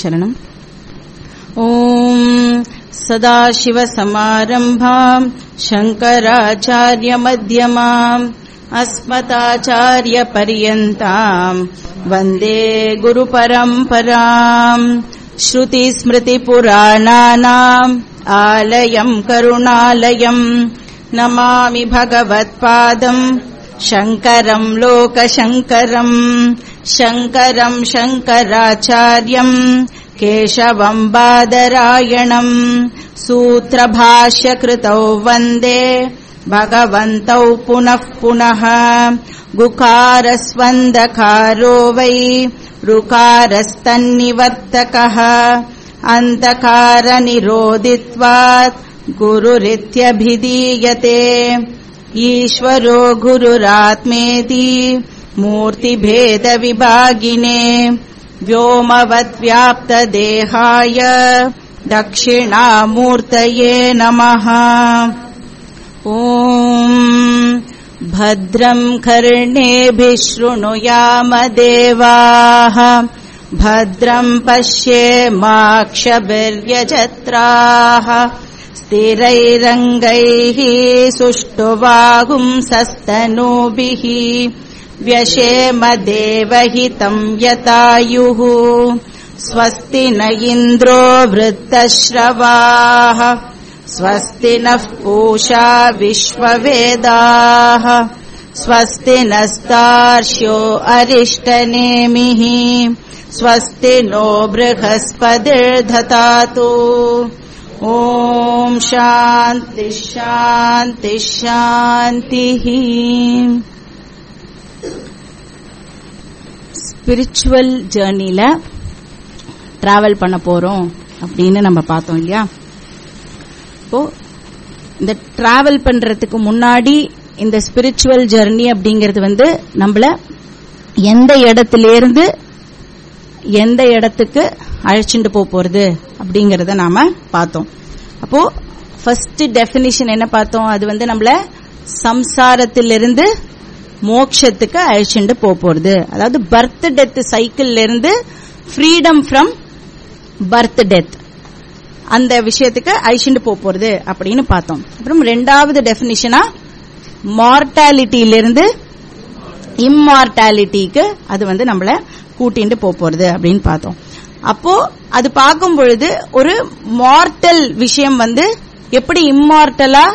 शरणम् ॐ सदाशिवसमारम्भाम् शङ्कराचार्यमध्यमाम् अस्मदाचार्यपर्यन्ताम् वन्दे गुरुपरम्पराम् श्रुतिस्मृतिपुराणानाम् आलयम् करुणालयम् नमामि भगवत्पादम् शङ्करम् लोकशङ्करम् शङ्करम् शङ्कराचार्यम् केशवम् बादरायणम् सूत्रभाष्यकृतौ वन्दे भगवन्तौ पुनः पुनः। गुकारस्वन्दकारो वै ऋकारस्तन्निवर्तकः। अन्तकारनिरोधित्वात् गुरुरित्यभिधीयते। ईश्वरो गुरुरात्मेति मूर्तिभेदविभागिने व्योमवद्व्याप्तदेहाय दक्षिणामूर्तये नमः। ॐ भद्रम् कर्णेभिः शृणुयाम देवाः भद्रम् पश्येमाक्षभिर्यजत्राः स्थिरैरङ्गैः सुष्ठुवागुंसस्तनूभिः व्यशेम देवहितम् यतायुः। स्वस्ति न इन्द्रो वृत्तश्रवाः स्वस्ति नः पूषा विश्ववेदाः। स्वस्ति नस्तार्ष्यो अरिष्टनेमिः। स्वस्ति नो बृहस्पतिर्धतातु। ॐ शान्ति शान्ति ஸ்பிரிச்சுவல் ஜேர்னில டிராவல் பண்ண போறோம் அப்படின்னு நம்ம பார்த்தோம் இல்லையா? இப்போ இந்த டிராவல் பண்றதுக்கு முன்னாடி இந்த ஸ்பிரிச்சுவல் ஜெர்னி அப்படிங்கிறது வந்து நம்மள எந்த இடத்துல இருந்து எந்த இடத்துக்கு அழைச்சிட்டு போக போறது அப்படிங்கறத நாம பார்த்தோம். அப்போ ஃபர்ஸ்ட் டெபினிஷன் என்ன பார்த்தோம்? அது வந்து நம்மள சம்சாரத்திலிருந்து மோக்ஷத்துக்கு அழைச்சிட்டு போக போறது. அதாவது பர்த் டெத் சைக்கிள்ல இருந்து ஃப்ரீடம் ஃப்ரம் பர்த் டெத் அந்த விஷயத்துக்கு அழிச்சுட்டு போக போறது அப்படின்னு பார்த்தோம். அப்புறம் ரெண்டாவது டெபினிஷனா மார்டாலிட்டியிலிருந்து இம்மார்டாலிட்டிக்கு அது வந்து நம்மள கூட்டிட்டு போக போறது அப்படின்னு பார்த்தோம். அப்போ அது பார்க்கும் பொழுது ஒரு மார்டல் விஷயம் வந்து எப்படி இம்மார்டலா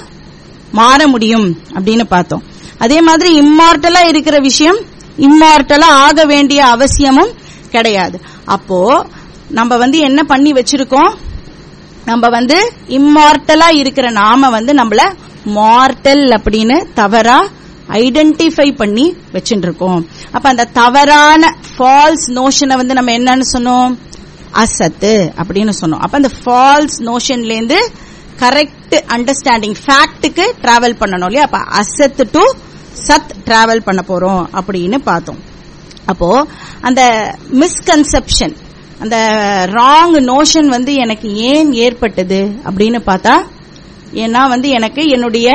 மாற முடியும் அப்படின்னு பார்த்தோம். அதே மாதிரி இம்மார்டலா இருக்கிற விஷயம் இம்மார்டலா ஆக வேண்டிய அவசியமும் கிடையாது. அப்போ நம்ம வந்து என்ன பண்ணி வச்சிருக்கோம்? நம்ம வந்து இம்மார்டலா இருக்கிற நாம வந்து நம்மள மார்டல் அப்படின்னு தவறா ஐடென்டிஃபை பண்ணி வச்சுட்டு இருக்கோம் அப்ப அந்த தவறான ஃபால்ஸ் நோஷனை வந்து நம்ம என்னன்னு சொன்னோம்? அசத்து அப்படின்னு சொன்னோம். அப்ப அந்த ஃபால்ஸ் நோஷன்ல இருந்து கரெக்ட் அண்டர்ஸ்டாண்டிங் ஃபேக்டுக்கு டிராவல் பண்ணணும் இல்லையா? அப்ப அசத்து டு சத் டிராவல் பண்ண போறோம் அப்படின்னு பார்த்தோம். அப்போ அந்த மிஸ்கன்செப்ஷன் அந்த ராங் நோஷன் வந்து எனக்கு ஏன் ஏற்பட்டது அப்படின்னு பார்த்தா ஏன்னா வந்து எனக்கு என்னுடைய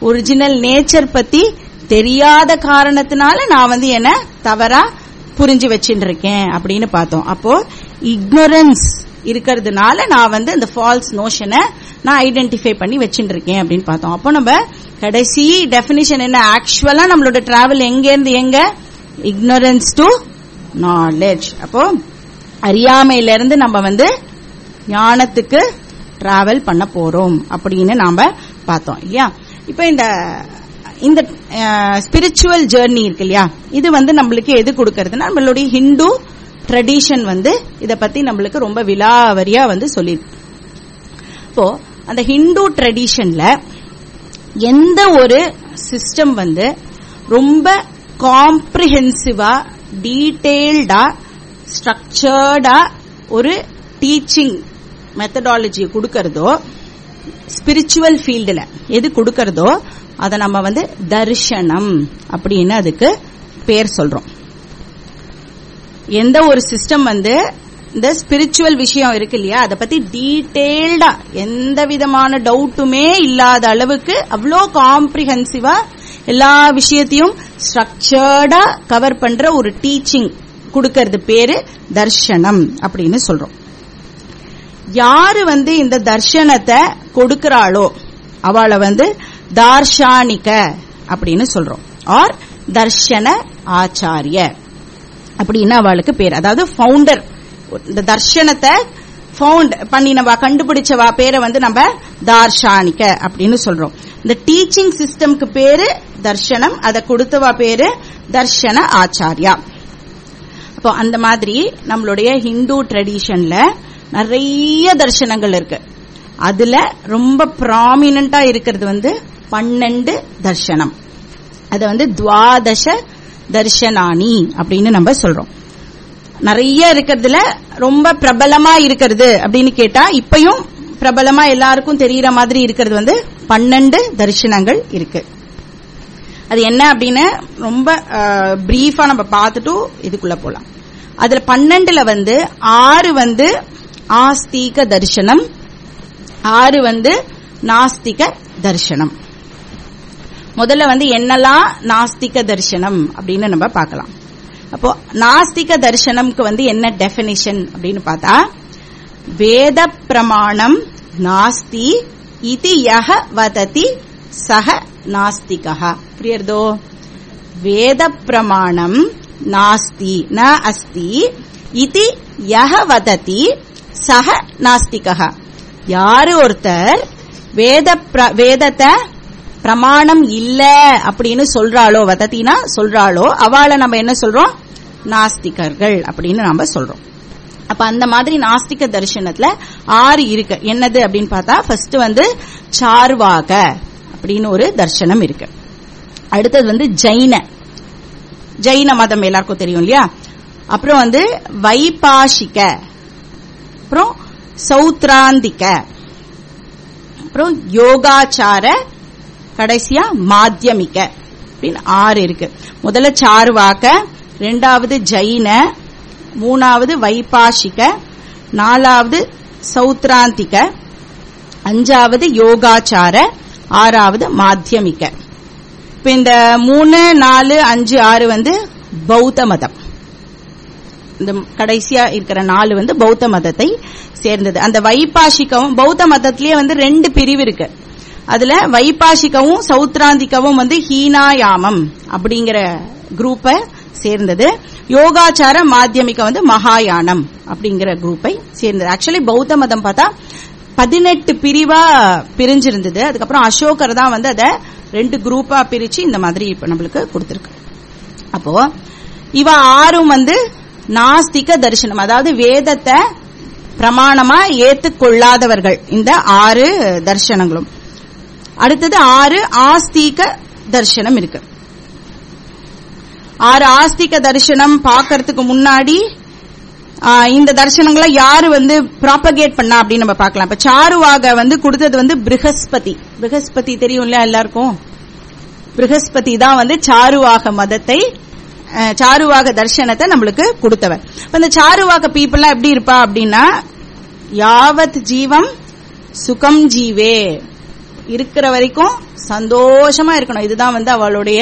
ஒரிஜினல் நேச்சர் பத்தி தெரியாத காரணத்தினால நான் வந்து என்ன தவறா புரிஞ்சு வச்சுட்டு இருக்கேன் அப்படின்னு பார்த்தோம். அப்போ இக்னோரன்ஸ் இருக்கிறதுனால நான் வந்து இந்த ஃபால்ஸ் நோஷனை நான் ஐடென்டிஃபை பண்ணி வச்சுட்டு இருக்கேன் அப்படின்னு பார்த்தோம். அப்போ நம்ம கடைசி டெபினிஷன் என்ன? ஆக்சுவலா நம்மளோட டிராவல் எங்க இருந்து எங்க? இக்னோரன்ஸ் டு நாலேஜ் அப்போ அறியாமையில இருந்து நம்ம வந்து ஞானத்துக்கு டிராவல் பண்ண போறோம் அப்படின்னு நாம பார்த்தோம் இல்லையா? இப்ப இந்த இந்த ஸ்பிரிச்சுவல் ஜேர்னி இருக்கு இல்லையா? இது வந்து நம்மளுக்கு எது கொடுக்கறதுன்னா நம்மளுடைய ஹிந்து ட்ரெடிஷன் வந்து இதை பத்தி நம்மளுக்கு ரொம்ப விலாவரியா வந்து சொல்லி இப்போ அந்த ஹிந்து ட்ரெடிஷன்ல எந்த ஒரு சிஸ்டம் வந்து ரொம்ப காம்ப்ரிஹென்சிவா டீட்டெயில்டா ஸ்ட்ரக்சர்டா ஒரு டீச்சிங் மெத்தடாலஜியை கொடுக்கறதோ ஸ்பிரிச்சுவல் ஃபீல்டில் எது கொடுக்கறதோ அதை நம்ம வந்து தர்ஷனம் அப்படின்னு அதுக்கு பேர் சொல்றோம். எந்த ஒரு சிஸ்டம் வந்து இந்த ஸ்பிரிச்சுவல் விஷயம் இருக்கு இல்லையா? அதை பத்தி டீட்டெயில்டா எந்த விதமான டவுட்டுமே இல்லாத அளவுக்கு அவ்வளோ காம்ப்ரிஹென்சிவா எல்லா விஷயத்தையும் ஸ்ட்ரக்சர்டா கவர் பண்ற ஒரு டீச்சிங் கொடுக்கறது பேரு தர்ஷனம் அப்படின்னு சொல்றோம். யாரு வந்து இந்த தர்ஷனத்தை கொடுக்கிறாளோ அவளை வந்து தார்ஷானிக்க அப்படின்னு சொல்றோம். ஆர் தர்ஷன ஆச்சாரிய. அப்படின்னு அவளுக்கு பேர். அதாவது ஃபவுண்டர் இந்த தர்ஷனத்தை ஃபவுண்ட் பண்ணி நம்ம கண்டுபிடிச்சவா பேரை வந்து நம்ம தார்ஷானிக்க அப்படின்னு சொல்றோம். இந்த டீச்சிங் சிஸ்டம்க்கு பேரு தர்ஷனம். அதை கொடுத்தவா பேரு தர்ஷன ஆச்சாரியா. அப்போ அந்த மாதிரி நம்மளுடைய ஹிந்து ட்ரெடிஷன்ல நிறைய தர்ஷனங்கள் இருக்கு. அதுல ரொம்ப ப்ராமினா இருக்கிறது வந்து பன்னெண்டு தர்ஷனம். அது வந்து துவாதச தர்ஷனானி அப்படின்னு நம்ம சொல்றோம். நிறைய இருக்கிறதுல ரொம்ப பிரபலமா இருக்கிறது அப்படின்னு கேட்டா இப்பயும் பிரபலமா எல்லாருக்கும் தெரியற மாதிரி இருக்கிறது வந்து பன்னெண்டு தரிசனங்கள் இருக்கு. அது என்ன அப்படின்னு ரொம்ப பிரீஃபா நம்ம பார்த்துட்டு இதுக்குள்ள போலாம். அதுல பன்னெண்டுல வந்து ஆறு வந்து ஆஸ்திக தரிசனம் ஆறு வந்து நாஸ்திக தரிசனம் முதல்ல வந்து என்னெல்லாம் நாஸ்திக தரிசனம் அப்படின்னு நம்ம பார்க்கலாம். அப்போ நாஸ்திக தரிசனம்க்கு வந்து என்ன டெபினிஷன் அப்படின்னு பார்த்தா வேத பிரமாணம் நாஸ்தி இது யக வததி சக நாஸ்திகா புரியறதோ? வேத பிரமாணம் நாஸ்தி ந அஸ்தி இது யக வததி சக நாஸ்திகா யாரு ஒருத்தர் வேத வேதத்தை பிரமாணம் இல்ல அப்படின்னு சொல்றாளோ வதத்தினா சொல்றாளோ அவளை நம்ம என்ன சொல்றோம்? நாஸ்திகர்கள் அப்படின்னு நம்ம சொல்றோம். அப்ப அந்த மாதிரி நாஸ்திக தரிசனத்துல ஆறு இருக்கு. என்னது அப்படின்னு பார்த்தா ஃபர்ஸ்ட் வந்து சார்வாக அப்படின்னு ஒரு தர்சனம் இருக்கு. அடுத்தது வந்து ஜைன. ஜைன மதம் எல்லாருக்கும் தெரியும் இல்லையா? அப்புறம் வந்து வைபாஷிக. அப்புறம் சௌத்ராந்திக. அப்புறம் யோகாச்சார கடைசியா மாத்தியமிக்க அப்படின்னு ஆறு இருக்கு. முதல்ல சாருவாக்க ரெண்டாவது ஜைன மூணாவது வைபாஷிக நாலாவது சௌத்ராந்திக அஞ்சாவது யோகாச்சார ஆறாவது மாத்தியமிக்க இப்ப இந்த மூணு நாலு அஞ்சு ஆறு வந்து பௌத்த மதம். இந்த கடைசியா இருக்கிற நாலு வந்து பௌத்த மதத்தை சேர்ந்தது. அந்த வைபாஷிகவும் பௌத்த மதத்திலேயே வந்து ரெண்டு பிரிவு இருக்கு. அதுல வைபாஷிகவும் சௌத்ராந்திக்கவும் வந்து ஹீனாயாமம் அப்படிங்கிற குரூப்பை சேர்ந்தது. யோகாச்சார மாத்தியமிக்க வந்து மகாயானம் அப்படிங்கிற குரூப்பை சேர்ந்தது. ஆக்சுவலி பௌத்த மதம் பார்த்தா பதினெட்டு பிரிவா பிரிஞ்சிருந்தது. அதுக்கப்புறம் அசோகர் தான் வந்து அதை ரெண்டு குரூப்பா பிரிச்சு இந்த மாதிரி இப்ப நம்மளுக்கு கொடுத்திருக்கு. அப்போ இவ ஆறும் வந்து நாஸ்திக தரிசனம் அதாவது வேதத்தை பிரமாணமா ஏத்துக்கொள்ளாதவர்கள். இந்த ஆறு தரிசனங்களும். அடுத்தது ஆறு ஆஸ்திக தரிசனம் இருக்கு. ஆறு ஆஸ்திக தரிசனம் பாக்கிறதுக்கு முன்னாடி இந்த தரிசனங்களை யாரு வந்து ப்ராப்பகேட் பண்ணா அப்படின்னு நம்ம பார்க்கலாம். இப்ப சாருவாக வந்து கொடுத்தது வந்து பிருகஸ்பதி. பிருகஸ்பதி தெரியும் இல்லையா எல்லாருக்கும்? பிருகஸ்பதி தான் வந்து சாருவாக மதத்தை சாருவாக தர்சனத்தை நம்மளுக்கு கொடுத்தவர் இந்த சாருவாக பீப்புள்லாம் எப்படி இருப்பா அப்படின்னா யாவத் ஜீவம் சுகம் ஜீவே. இருக்கிற வரைக்கும் சந்தோஷமா இருக்கணும். இதுதான் வந்து அவளுடைய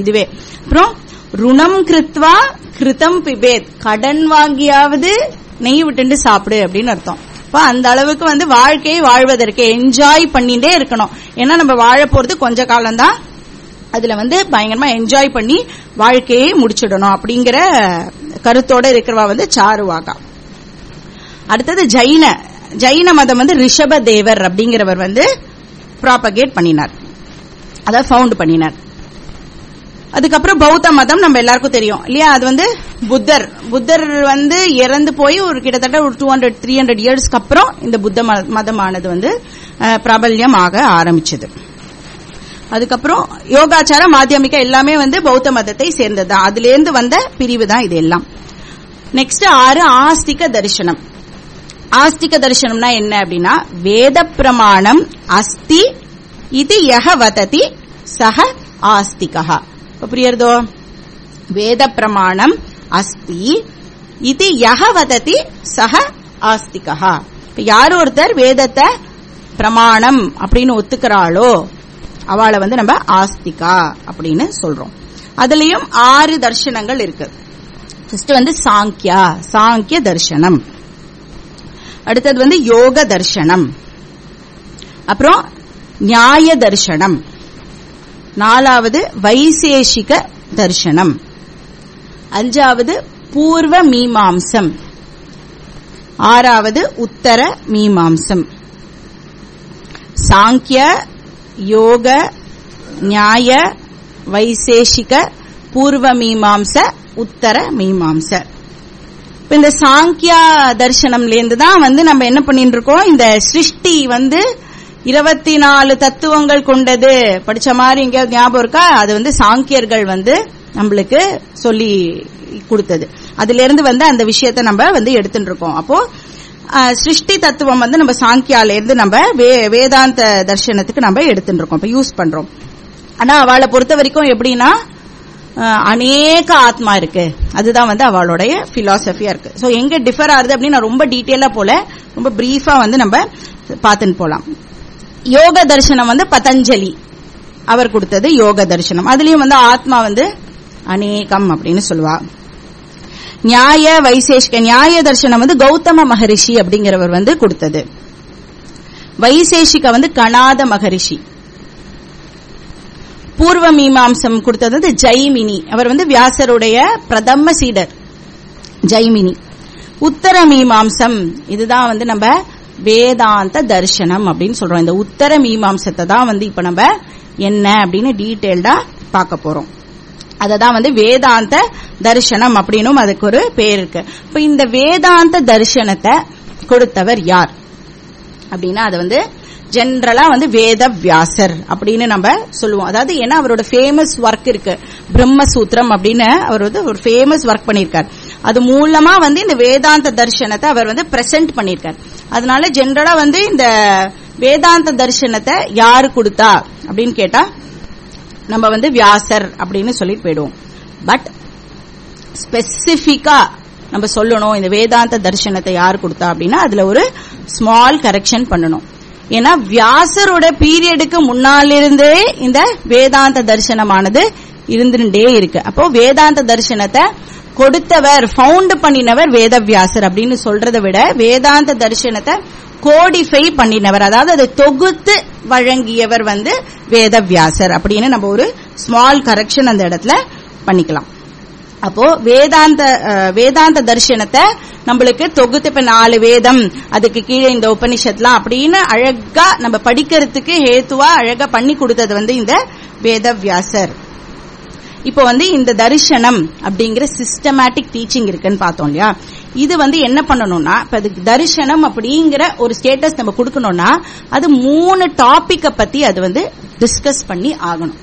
இதுவே. அப்புறம் ருணம் கிருத்வா கிருதம் பிபேத். கடன் வாங்கியாவது நெய் விட்டுண்டு சாப்பிடு அப்படின்னு அர்த்தம். இப்போ அந்த அளவுக்கு வந்து வாழ்க்கையை வாழ்வதற்கு என்ஜாய் பண்ணிட்டே இருக்கணும். ஏன்னா நம்ம வாழ போறது கொஞ்ச காலம்தான். அதுல வந்து பயங்கரமா என்ஜாய் பண்ணி வாழ்க்கையை முடிச்சிடணும் அப்படிங்கிற கருத்தோட இருக்கிறவா வந்து சாருவாகா. அடுத்தது ஜைன. ஜைன மதம் வந்து ரிஷப தேவர் அப்படிங்கிறவர் வந்து ப்ராபகேட் பண்ணினார். அதாவது ஃபவுண்ட் பண்ணினார். அதுக்கப்புறம் பௌத்த மதம் நம்ம எல்லாருக்கும் தெரியும். இல்லையா? அது வந்து புத்தர். புத்தர் வந்து இறந்து போய் ஒரு கிட்டத்தட்ட ஒரு டூ ஹண்ட்ரட் த்ரீ ஹண்ட்ரட் இயர்ஸ்க்கு அப்புறம் இந்த புத்த மதமானது வந்து பிரபல்யம் ஆக ஆரம்பிச்சது. அதுக்கப்புறம் யோகாச்சாரம் மாத்தியமிக்க எல்லாமே வந்து பௌத்த மதத்தை சேர்ந்தது தான் அதுல இருந்து வந்த பிரிவு தான் இது எல்லாம் நெக்ஸ்ட் ஆறு ஆஸ்திக தரிசனம். ஆஸ்திக தரிசனம்னா என்ன அப்படின்னா வேத பிரமாணம் அஸ்தி இது யக வததி சக ஆஸ்திகா. புரியறதோ? வேத பிரமாணம் அஸ்தி இது யக வததி சக ஆஸ்திகா. யார் ஒருத்தர் வேதத்தை பிரமாணம் அப்படின்னு ஒத்துக்கிறாளோ அவளை வந்து நம்ம ஆஸ்திகா அப்படின்னு சொல்றோம். அதுலயும் ஆறு தர்சனங்கள் இருக்கு. ஃபர்ஸ்ட் வந்து சாங்கியா சாங்கிய தர்சனம். அடுத்தது வந்து யோக தர்ஷனம். அப்புறம் நியாய தர்ஷனம். நாலாவது வைசேஷிக தர்ஷனம். அஞ்சாவது பூர்வ மீமாம்சம். ஆறாவது உத்தர மீமாம்சம். சாங்கிய யோக நியாய வைசேஷிக பூர்வ மீமாம்ச உத்தர மீமாம்ச. இப்ப இந்த சாங்கியா தர்சனம்லேருந்து தான் வந்து நம்ம என்ன பண்ணிட்டு இருக்கோம் இந்த சிருஷ்டி வந்து இருபத்தி நாலு தத்துவங்கள் கொண்டது. படிச்ச மாதிரி எங்கேயாவது ஞாபகம் இருக்கா? அது வந்து சாங்கியர்கள் வந்து நம்மளுக்கு சொல்லி கொடுத்தது. அதுல இருந்து வந்து அந்த விஷயத்தை நம்ம வந்து எடுத்துட்டு இருக்கோம் அப்போ சிருஷ்டி தத்துவம் வந்து நம்ம சாங்கியால இருந்து நம்ம வே- வேதாந்த தர்சனத்துக்கு நம்ம எடுத்துட்டு இருக்கோம் இப்ப யூஸ் பண்றோம். ஆனா அவளை பொறுத்த வரைக்கும் எப்படின்னா அநேக ஆத்மா இருக்கு. அதுதான் வந்து அவளுடைய பிலாசபியா இருக்கு. சோ எங்க டிஃபர் ஆகுது அப்படின்னு ரொம்ப டீட்டெயிலா போல ரொம்ப பிரீஃபா வந்து நம்ம பார்த்துன்னு போலாம். யோக தரிசனம் வந்து பதஞ்சலி. அவர் கொடுத்தது யோக தரிசனம். அதுலயும் வந்து ஆத்மா வந்து அநேகம் அப்படின்னு சொல்லுவா. நியாய வைசேஷ்க நியாய தரிசனம் வந்து கௌதம மகரிஷி அப்படிங்கிறவர் வந்து கொடுத்தது. வைசேஷிக வந்து கணாத மகரிஷி. பூர்வ மீமாம்சம் கொடுத்தது வந்து ஜெய்மினி. அவர் வந்து வியாசருடைய பிரதம சீடர். ஜெய்மினி. உத்தர மீமாம்சம் இதுதான் வந்து நம்ம வேதாந்த தரிசனம் அப்படின்னு சொல்றோம். இந்த உத்தர மீமாம்சத்தை தான் வந்து இப்ப நம்ம என்ன அப்படின்னு டீட்டெயில்டா பார்க்க போறோம். அததான் வந்து வேதாந்த தரிசனம் அப்படின்னும் அதுக்கு ஒரு பேர் இருக்கு. இப்ப இந்த வேதாந்த தரிசனத்தை கொடுத்தவர் யார்? அப்படின்னா அது வந்து ஜென்ரலா வந்து வேத வியாசர் அப்படின்னு நம்ம சொல்லுவோம். அதாவது ஏன்னா அவரோட ஃபேமஸ் ஒர்க் இருக்கு. பிரம்மசூத்திரம் அப்படின்னு அவர் வந்து ஒரு ஃபேமஸ் ஒர்க் பண்ணியிருக்கார். அது மூலமா வந்து இந்த வேதாந்த தர்சனத்தை அவர் வந்து பிரசன்ட் பண்ணியிருக்கார். அதனால ஜென்ரலா வந்து இந்த வேதாந்த தர்சனத்தை யாரு கொடுத்தா அப்படின்னு கேட்டா நம்ம வந்து வியாசர் அப்படின்னு சொல்லிட்டு போயிடுவோம். பட் ஸ்பெசிபிக்கா நம்ம சொல்லணும் இந்த வேதாந்த தர்சனத்தை யார் கொடுத்தா அப்படின்னா அதுல ஒரு ஸ்மால் கரெக்ஷன் பண்ணணும். ஏன்னா வியாசரோட பீரியடுக்கு முன்னாலிருந்தே இந்த வேதாந்த தரிசனமானது இருந்துட்டே இருக்கு. அப்போ வேதாந்த தரிசனத்தை கொடுத்தவர் ஃபவுண்ட் பண்ணினவர் வேதவியாசர் அப்படின்னு சொல்றதை விட வேதாந்த தரிசனத்தை கோடிஃபை பண்ணினவர் அதாவது அதை தொகுத்து வழங்கியவர் வந்து வேதவியாசர் அப்படின்னு நம்ம ஒரு ஸ்மால் கரெக்ஷன் அந்த இடத்துல பண்ணிக்கலாம். அப்போ வேதாந்த வேதாந்த தரிசனத்தை நம்மளுக்கு தொகுத்து இப்ப நாலு வேதம் அதுக்கு கீழே இந்த உபனிஷத்லாம் அப்படின்னு அழகா நம்ம படிக்கிறதுக்கு ஹேத்துவா அழகா பண்ணி கொடுத்தது வந்து இந்த வேதவியாசர். இப்போ வந்து இந்த தரிசனம் அப்படிங்கிற சிஸ்டமேட்டிக் டீச்சிங் இருக்குன்னு பார்த்தோம் இல்லையா? இது வந்து என்ன பண்ணணும்னா இப்ப அதுக்கு தரிசனம் அப்படிங்கிற ஒரு ஸ்டேட்டஸ் நம்ம கொடுக்கணும்னா அது மூணு டாபிக்கை பத்தி அது வந்து டிஸ்கஸ் பண்ணி ஆகணும்.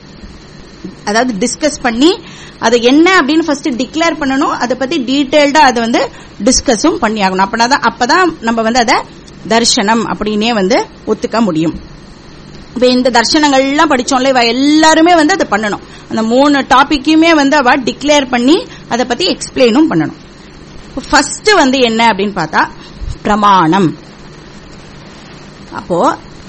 அதாவது டிஸ்கஸ் பண்ணி அதை என்ன அப்படின்னு ஃபர்ஸ்ட் டிக்ளேர் பண்ணணும். அதை பத்தி டீட்டெயில்டா அதை வந்து டிஸ்கஸும் பண்ணி ஆகணும் அப்படின்னா அப்பதான் நம்ம வந்து அதை தர்சனம் அப்படின்னே வந்து ஒத்துக்க முடியும். இப்ப இந்த தர்சனங்கள்லாம் படிச்சோம்ல இவ எல்லாருமே வந்து அதை பண்ணணும். அந்த மூணு டாபிக்குமே வந்து அவ டிக்ளேர் பண்ணி அதை பத்தி எக்ஸ்பிளைனும் பண்ணணும். ஃபர்ஸ்ட் வந்து என்ன அப்படின்னு பார்த்தா பிரமாணம். அப்போ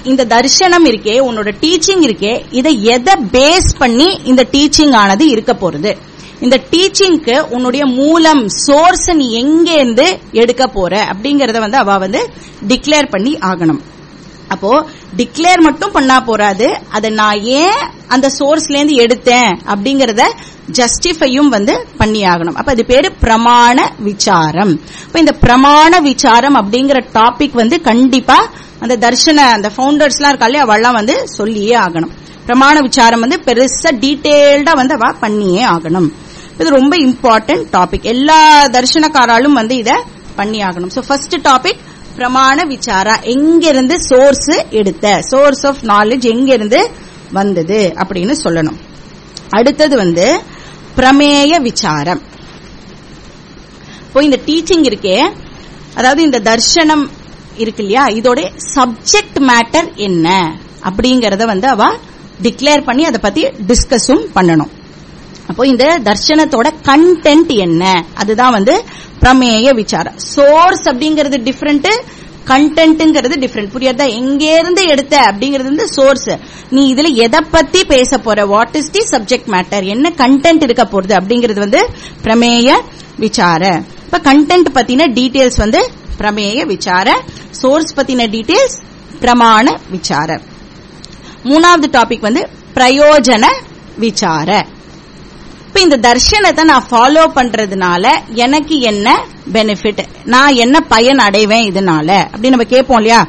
இந்த தரிசனம் இருக்கே உன்னோட டீச்சிங் இருக்கே இதை எதை பேஸ் பண்ணி இந்த டீச்சிங் ஆனது இருக்க போறது? இந்த டீச்சிங்க்கு உன்னுடைய மூலம் சோர்ஸ் நீ எங்கேருந்து எடுக்க போற? அப்படிங்கறத வந்து அவ வந்து டிக்ளேர் பண்ணி ஆகணும். அப்போ டிக்ளேர் மட்டும் பண்ணா போறாது. அதை நான் ஏன் அந்த சோர்ஸ்ல இருந்து எடுத்தேன்? அப்படிங்கறத ஜஸ்டிஃபையும் வந்து பண்ணி ஆகணும். அப்ப அது பேரு பிரமாண விசாரம். அப்ப இந்த பிரமாண விசாரம் அப்படிங்கிற டாபிக் வந்து கண்டிப்பா அந்த தர்ஷன அந்த ஃபவுண்டர்ஸ்லாம் எல்லாம் இல்லையா அவெல்லாம் வந்து சொல்லியே ஆகணும். பிரமாண விசாரம் வந்து பெருசா டீட்டெயில்டா வந்து அவ பண்ணியே ஆகணும். இது ரொம்ப இம்பார்ட்டன்ட் டாபிக் எல்லா தர்ஷனக்காராலும் வந்து இத பண்ணி ஆகணும். சோ ஃபர்ஸ்ட் டாபிக் பிரமாண விசாரா. எங்கிருந்து சோர்ஸ் எடுத்த? சோர்ஸ் ஆஃப் நாலேஜ் எங்கிருந்து வந்தது அப்படின்னு சொல்லணும். அடுத்தது வந்து பிரமேய விசாரம். இப்போ இந்த டீச்சிங் இருக்கே. அதாவது இந்த தர்ஷனம் இருக்கு இல்லையா? இதோட சப்ஜெக்ட் மேட்டர் என்ன? அப்படிங்கறத வந்து அவ டிக்ளேர் பண்ணி அதை பத்தி டிஸ்கஸும் பண்ணணும். அப்போ இந்த தர்ஷனத்தோட கண்டென்ட் என்ன? அதுதான் வந்து பிரமேய விசாரம். சோர்ஸ் அப்படிங்கிறது டிஃப்ரெண்ட் கண்டென்ட்ங்கிறது டிஃப்ரெண்ட் புரியாதா? எங்க இருந்து எடுத்த அப்படிங்கிறது வந்து சோர்ஸ் நீ இதுல எதை பத்தி பேச போற? What is the subject matter என்ன கண்டென்ட் இருக்க போறது? அப்படிங்கிறது வந்து பிரமேய விசார இப்ப கண்டென்ட் பத்தின டீடைல்ஸ் வந்து பிரமேய விசார சோர்ஸ் பத்தின டீடைல்ஸ் பிரமாண விசார. மூணாவது டாபிக் வந்து பிரயோஜன விசார. இப்ப இந்த தர்ஷனத்தை நான் ஃபாலோ பண்றதுனால எனக்கு என்ன பெனிஃபிட் நான் என்ன பயன் அடைவேன் இதனால? அப்படி நம்ம கேட்போம் இல்லையா?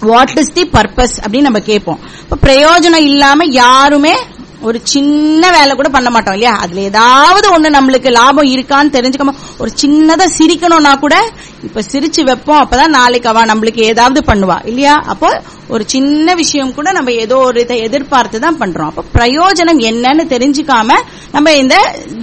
வாட் இஸ் தி பர்பஸ் அப்படின்னு நம்ம கேட்போம். இப்ப பிரயோஜனம் இல்லாம யாருமே ஒரு சின்ன வேலை கூட பண்ண மாட்டோம் இல்லையா? அதுல ஏதாவது ஒண்ணு நம்மளுக்கு லாபம் இருக்கான்னு தெரிஞ்சுக்காம ஒரு சின்னதா சிரிக்கணும்னா கூட இப்ப சிரிச்சு வைப்போம் அப்பதான் நாளைக்கு அவ நம்மளுக்கு ஏதாவது பண்ணுவா இல்லையா? அப்போ ஒரு சின்ன விஷயம் கூட நம்ம ஏதோ ஒரு இதை எதிர்பார்த்து தான் பண்றோம். அப்போ பிரயோஜனம் என்னன்னு தெரிஞ்சுக்காம நம்ம இந்த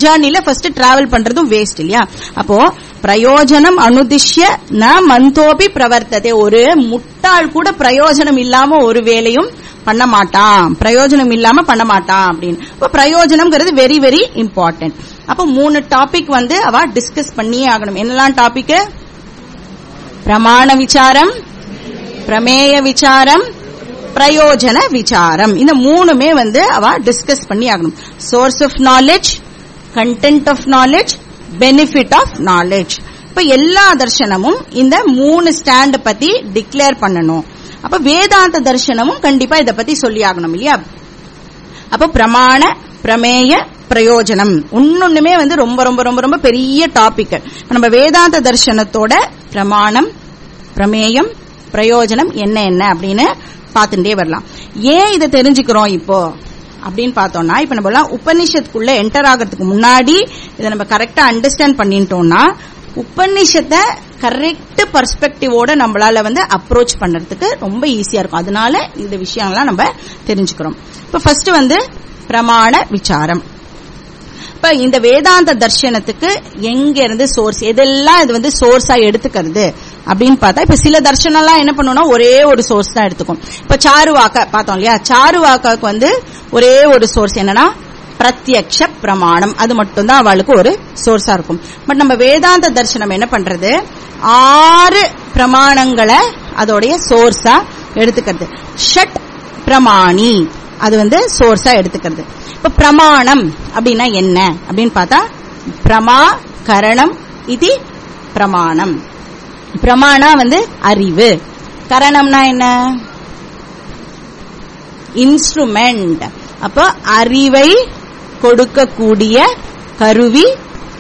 ஜேர்னில ஃபர்ஸ்ட் டிராவல் பண்றதும் வேஸ்ட் இல்லையா? அப்போ பிரயோஜனம் அனுதிஷ்ய ந மந்தோபி பிரவர்த்ததே. ஒரு முட்டாள் கூட பிரயோஜனம் இல்லாம ஒரு வேலையும் பண்ண மாட்டான். பிரயோஜனம் இல்லாம பண்ண மாட்டான் அப்படின்னு. இப்போ பிரயோஜனம்ங்கிறது வெரி வெரி இம்பார்ட்டன்ட் அப்போ மூணு டாபிக் வந்து அவ டிஸ்கஸ் பண்ணியே ஆகணும். என்னெல்லாம் டாபிக் பிரமாண விசாரம் பிரமேய விசாரம் பிரயோஜன விசாரம். இந்த மூணுமே வந்து அவ டிஸ்கஸ் பண்ணி ஆகணும். Source of knowledge content of knowledge benefit of knowledge இப்ப எல்லா தர்சனமும் இந்த மூணு ஸ்டாண்ட் பத்தி டிக்ளேர் பண்ணணும். அப்ப வேதாந்த தர்சனமும் கண்டிப்பா இதை பத்தி சொல்லி ஆகணும் இல்லையா? அப்ப பிரமாண பிரமேய பிரயோஜனம். ஒன்னொண்ணுமே வந்து ரொம்ப ரொம்ப ரொம்ப ரொம்ப பெரிய டாபிக் நம்ம வேதாந்த தர்சனத்தோட பிரமாணம் பிரமேயம் பிரயோஜனம் என்ன என்ன அப்படின்னு பார்த்துட்டே வரலாம். ஏன் இதை தெரிஞ்சுக்கிறோம் இப்போ? அப்படின்னு பார்த்தோம்னா இப்ப நம்ம எல்லாம் உபனிஷத்துக்குள்ள என்டர் ஆகிறதுக்கு முன்னாடி இதை நம்ம கரெக்டா அண்டர்ஸ்டாண்ட் பண்ணிட்டோம்னா உபநிஷத்தை கரெக்ட் பர்ஸ்பெக்டிவோட நம்மளால வந்து அப்ரோச் பண்றதுக்கு ரொம்ப ஈஸியா இருக்கும். அதனால இந்த விஷயங்கள்லாம் நம்ம தெரிஞ்சுக்கிறோம். இப்ப ஃபர்ஸ்ட் வந்து பிரமாண விசாரம். இப்ப இந்த வேதாந்த தர்ஷனத்துக்கு எங்க இருந்து சோர்ஸ் எதெல்லாம் இது வந்து சோர்ஸா எடுத்துக்கிறது அப்படின்னு பார்த்தா இப்ப சில தர்ஷனம்லாம் என்ன பண்ணுவோம்னா ஒரே ஒரு சோர்ஸ் தான் எடுத்துக்கும். இப்ப சாருவாக்க பார்த்தோம் இல்லையா? சாருவாக்காக்கு வந்து ஒரே ஒரு சோர்ஸ் என்னன்னா பிரத்யக்ஷ பிரமாணம். அது மட்டும்தான் அவளுக்கு ஒரு சோர்ஸா இருக்கும். பட் நம்ம வேதாந்த தர்சனம் என்ன பண்றது? ஆறு பிரமாணங்களை அதோடைய சோர்ஸா எடுத்துக்கிறது. ஷட் பிரமாணி. அது வந்து சோர்ஸா எடுத்துக்கிறது. இப்ப பிரமாணம் அப்படின்னா என்ன? அப்படின்னு பார்த்தா பிரமா கரணம் இது பிரமாணம். பிரமாணா வந்து அறிவு. கரணம்னா என்ன? இன்ஸ்ட்ருமெண்ட் அப்போ அறிவை கொடுக்கக்கூடிய கருவி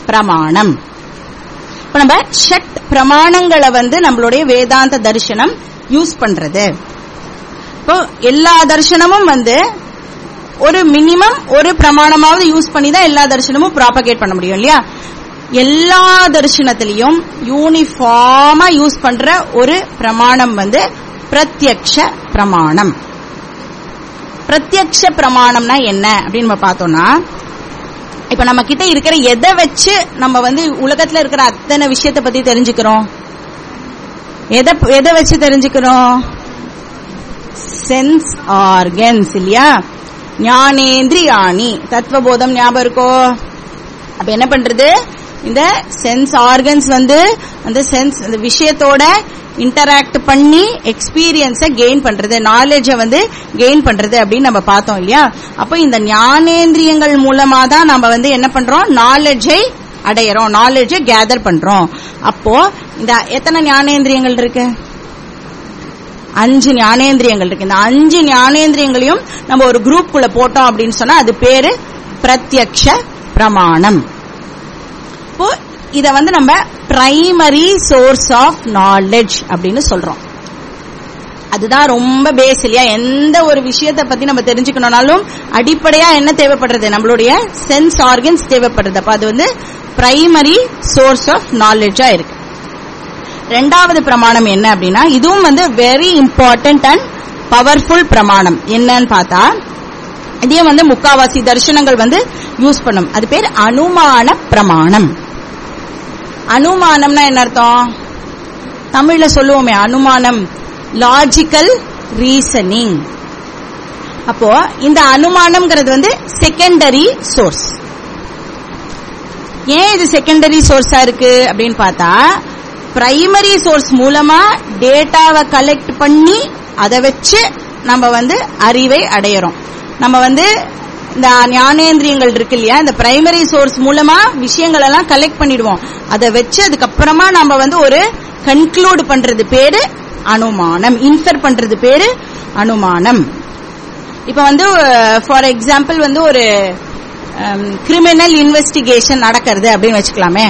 பிரமாணம். இப்ப நம்ம ஷட் பிரமாணங்களை வந்து நம்மளுடைய வேதாந்த தரிசனம் யூஸ் பண்றது. இப்போ எல்லா தரிசனமும் வந்து ஒரு மினிமம் ஒரு பிரமாணமாவது யூஸ் பண்ணி தான் எல்லா தரிசனமும் ப்ராபகேட் பண்ண முடியும் இல்லையா? எல்லா தரிசனத்திலையும் யூனிஃபார்மா யூஸ் பண்ற ஒரு பிரமாணம் வந்து பிரத்யக்ஷ பிரமாணம். பிரத்யக்ஷ பிரமாணம்னா என்ன அப்படின்னு நம்ம பார்த்தோம்னா இப்ப நம்ம கிட்ட இருக்கிற எதை வச்சு நம்ம வந்து உலகத்துல இருக்கிற அத்தனை விஷயத்தை பத்தி தெரிஞ்சுக்கிறோம்? எதை எதை வச்சு தெரிஞ்சுக்கிறோம்? சென்ஸ் ஆர்கன்ஸ் இல்லையா? ஞானேந்திரியாணி. தத்துவபோதம் ஞாபகம் இருக்கோ? அப்ப என்ன பண்றது? இந்த சென்ஸ் ஆர்கன்ஸ் வந்து அந்த சென்ஸ் அந்த விஷயத்தோட இன்டராக்ட் பண்ணி எக்ஸ்பீரியன்ஸை கெயின் பண்றது நாலேஜை வந்து கெயின் பண்றது அப்படின்னு நம்ம பார்த்தோம் இல்லையா? அப்போ இந்த ஞானேந்திரியங்கள் மூலமா தான் நம்ம வந்து என்ன பண்றோம்? நாலேஜை அடையறோம். நாலேஜை கேதர் பண்றோம். அப்போ இந்த எத்தனை ஞானேந்திரியங்கள் இருக்கு? அஞ்சு ஞானேந்திரியங்கள் இருக்கு. இந்த அஞ்சு ஞானேந்திரியங்களையும் நம்ம ஒரு குரூப் குள்ள போட்டோம் அப்படின்னு சொன்னா அது பேரு பிரத்யக்ஷ பிரமாணம். இப்போ இத வந்து நம்ம பிரைமரி சோர்ஸ் ஆஃப் நாலெட்ஜ் அப்படின்னு சொல்றோம். அதுதான் ரொம்ப பேஸ் இல்லையா எந்த ஒரு விஷயத்தை பத்தி நம்ம தெரிஞ்சுக்கணும்னாலும் அடிப்படையா என்ன தேவைப்படுறது? நம்மளுடைய சென்ஸ் ஆர்கன்ஸ் தேவைப்படுறது. அப்ப அது வந்து பிரைமரி சோர்ஸ் ஆஃப் நாலெட்ஜா இருக்கு. ரெண்டாவது பிரமாணம் என்ன அப்படின்னா இதுவும் வந்து வெரி இம்பார்ட்டன்ட் அண்ட் பவர்ஃபுல் பிரமாணம். என்னன்னு பார்த்தா இதே வந்து முக்காவாசி தரிசனங்கள் வந்து யூஸ் பண்ணும். அது பேர் அனுமான பிரமாணம். அனுமானம்னா என்ன அர்த்தம்? தமிழ்ல சொல்லுவோமே அனுமானம். லாஜிக்கல் ரீசனிங் அப்போ இந்த அனுமானம்ங்கிறது வந்து செகண்டரி சோர்ஸ் ஏன் இது செகண்டரி சோர்ஸா இருக்கு அப்படின்னு பார்த்தா பிரைமரி சோர்ஸ் மூலமா டேட்டாவை கலெக்ட் பண்ணி அதை வச்சு நம்ம வந்து அறிவை அடையிறோம். நம்ம வந்து இந்த ஞானேந்திரியங்கள் இருக்கு இல்லையா? இந்த பிரைமரி சோர்ஸ் மூலமா விஷயங்கள் எல்லாம் கலெக்ட் பண்ணிடுவோம். அதை வச்சு அதுக்கப்புறமா நம்ம வந்து ஒரு கன்க்ளூட் பண்றது பேரு அனுமானம். இன்ஃபர் பண்றது பேரு அனுமானம். இப்ப வந்து ஃபார் எக்ஸாம்பிள் வந்து ஒரு கிரிமினல் இன்வெஸ்டிகேஷன் நடக்கிறது அப்படின்னு வச்சுக்கலாமே.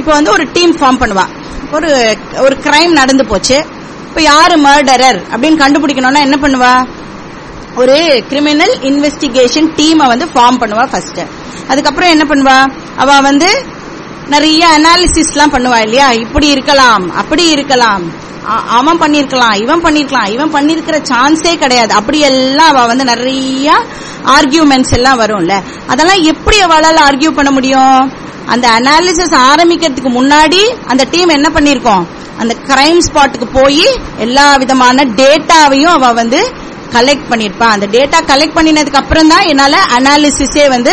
இப்ப வந்து ஒரு டீம் ஃபார்ம் பண்ணுவா. ஒரு ஒரு கிரைம் நடந்து போச்சு. இப்ப யாரு மர்டரர் அப்படின்னு கண்டுபிடிக்கணும்னா என்ன பண்ணுவா? ஒரு கிரிமினல் இன்வெஸ்டிகேஷன் டீமை வந்து ஃபார்ம் பண்ணுவா ஃபர்ஸ்ட் அதுக்கப்புறம் என்ன பண்ணுவா? அவ வந்து நிறைய அனாலிசிஸ் எல்லாம் பண்ணுவா இல்லையா? இப்படி இருக்கலாம் அப்படி இருக்கலாம். அவன் பண்ணிருக்கலாம் இவன் பண்ணிருக்கலாம் இவன் பண்ணிருக்கிற சான்ஸே கிடையாது. அப்படி எல்லாம் அவ வந்து நிறைய ஆர்கியூமெண்ட்ஸ் எல்லாம் வரும்ல. அதெல்லாம் எப்படி அவளால் ஆர்கியூ பண்ண முடியும்? அந்த அனாலிசிஸ் ஆரம்பிக்கிறதுக்கு முன்னாடி அந்த டீம் என்ன பண்ணிருக்கோம் அந்த கிரைம் ஸ்பாட்டுக்கு போய் எல்லா விதமான டேட்டாவையும் அவ வந்து கலெக்ட் பண்ணிருப்பா. அந்த டேட்டா கலெக்ட் பண்ணினதுக்கு அப்புறம் தான் என்னால அனாலிசிஸே வந்து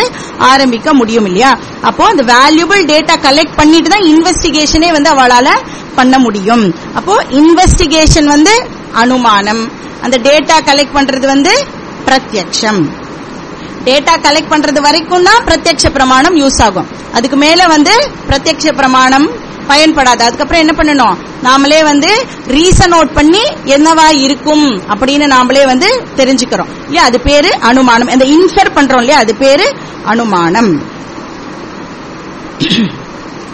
ஆரம்பிக்க முடியும் இல்லையா? அப்போ அந்த வேல்யூபிள் டேட்டா கலெக்ட் பண்ணிட்டு தான் இன்வெஸ்டிகேஷனே வந்து அவளால பண்ண முடியும். அப்போ இன்வெஸ்டிகேஷன் வந்து அனுமானம். அந்த டேட்டா கலெக்ட் பண்றது வந்து பிரத்யட்சம். டேட்டா கலெக்ட் பண்றது வரைக்கும் தான் பிரத்யட்ச பிரமாணம் யூஸ் ஆகும். அதுக்கு மேல வந்து பிரத்யட்ச பிரமாணம் பயன்படாது. அதுக்கப்புறம் என்ன பண்ணணும்? நாமளே வந்து ரீசன் அவுட் பண்ணி என்னவா இருக்கும் அப்படின்னு நாமளே வந்து தெரிஞ்சுக்கிறோம். இல்லையா? அது பேரு அனுமானம். இந்த இன்ஃபர் பண்றோம் இல்லையா? அது பேரு அனுமானம்.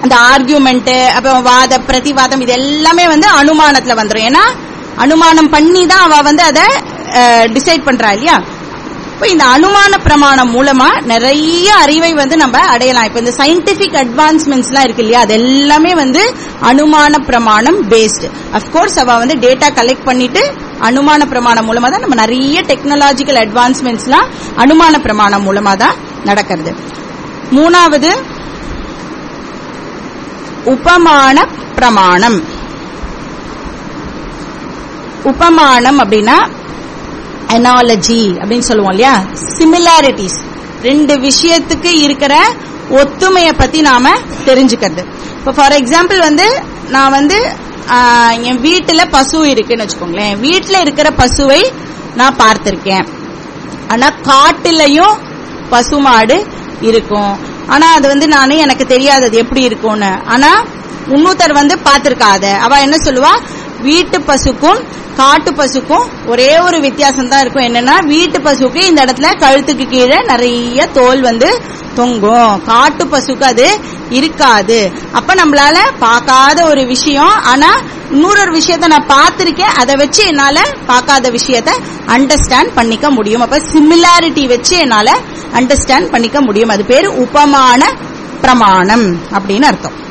அந்த ஆர்கியூமெண்ட் அப்புறம் வாத பிரதிவாதம் இது எல்லாமே வந்து அனுமானத்துல வந்துடும் ஏன்னா அனுமானம் பண்ணி தான் அவ வந்து அதை டிசைட் பண்றா இல்லையா? இப்போ இந்த அனுமான பிரமாணம் மூலமா நிறைய அறிவை வந்து நம்ம அடையலாம். இப்ப இந்த சயின்டிபிக் அட்வான்ஸ்மெண்ட்ஸ் எல்லாம் இருக்கு இல்லையா? அது எல்லாமே வந்து அனுமான பிரமாணம் பேஸ்டு அப்கோர்ஸ் அவ வந்து டேட்டா கலெக்ட் பண்ணிட்டு அனுமான பிரமாணம் மூலமா தான் நம்ம நிறைய டெக்னாலஜிக்கல் அட்வான்ஸ்மெண்ட்ஸ் எல்லாம் அனுமான பிரமாணம் மூலமா தான் நடக்கிறது. மூணாவது உபமான பிரமாணம். உபமானம் அப்படின்னா அனாலஜி அப்படின்னு சொல்லுவோம் இல்லையா? சிமிலாரிட்டிஸ் ரெண்டு விஷயத்துக்கு இருக்கிற ஒத்துமையை பத்தி நாம தெரிஞ்சுக்கிறது. இப்போ ஃபார் எக்ஸாம்பிள் வந்து நான் வந்து என் வீட்டுல பசு இருக்குன்னு வச்சுக்கோங்களேன். வீட்டுல இருக்கிற பசுவை நான் பார்த்திருக்கேன். ஆனா காட்டுலயும் பசுமாடு இருக்கும். ஆனா அது வந்து நான் எனக்கு தெரியாது அது எப்படி இருக்கும்னு. ஆனா இன்னொருத்தர் வந்து பார்த்திருக்காத அவ என்ன சொல்லுவா? வீட்டு பசுக்கும் காட்டு பசுக்கும் ஒரே ஒரு வித்தியாசம் தான் இருக்கும். என்னன்னா வீட்டு பசுக்கு இந்த இடத்துல கழுத்துக்கு கீழே நிறைய தோல் வந்து தொங்கும். காட்டு பசுக்கு அது இருக்காது. அப்ப நம்மளால பார்க்காத ஒரு விஷயம். ஆனா இன்னொரு ஒரு விஷயத்த நான் பார்த்திருக்கேன். அதை வச்சு என்னால பார்க்காத விஷயத்த அண்டர்ஸ்டாண்ட் பண்ணிக்க முடியும். அப்ப சிமிலாரிட்டி வச்சு என்னால அண்டர்ஸ்டாண்ட் பண்ணிக்க முடியும். அது பேரு உபமான பிரமாணம் அப்படின்னு அர்த்தம்.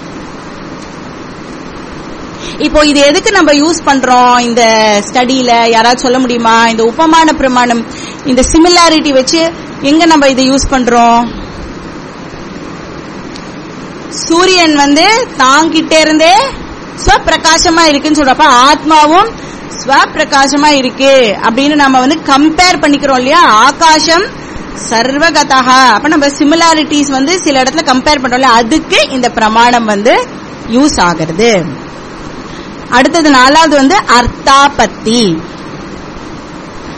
இப்போ இது எதுக்கு நம்ம யூஸ் பண்றோம்? இந்த ஸ்டடியில யாராவது சொல்ல முடியுமா? இந்த உபமான பிரமாணம் இந்த சிமிலாரிட்டி வச்சு எங்க நம்ம இதை யூஸ் பண்றோம்? சூரியன் வந்து தாங்கிட்டே இருந்தே ஸ்வப்பிரகாசமா இருக்குன்னு சொல்றப்ப ஆத்மாவும் ஸ்வப்பிரகாசமா இருக்கு அப்படின்னு நம்ம வந்து கம்பேர் பண்ணிக்கிறோம் இல்லையா? ஆகாசம் சர்வகதா அப்ப நம்ம சிமிலாரிட்டிஸ் வந்து சில இடத்துல கம்பேர் பண்றோம் அதுக்கு இந்த பிரமாணம் வந்து யூஸ் ஆகிறது. அடுத்தது நாலாவது வந்து அர்த்தாபத்தி.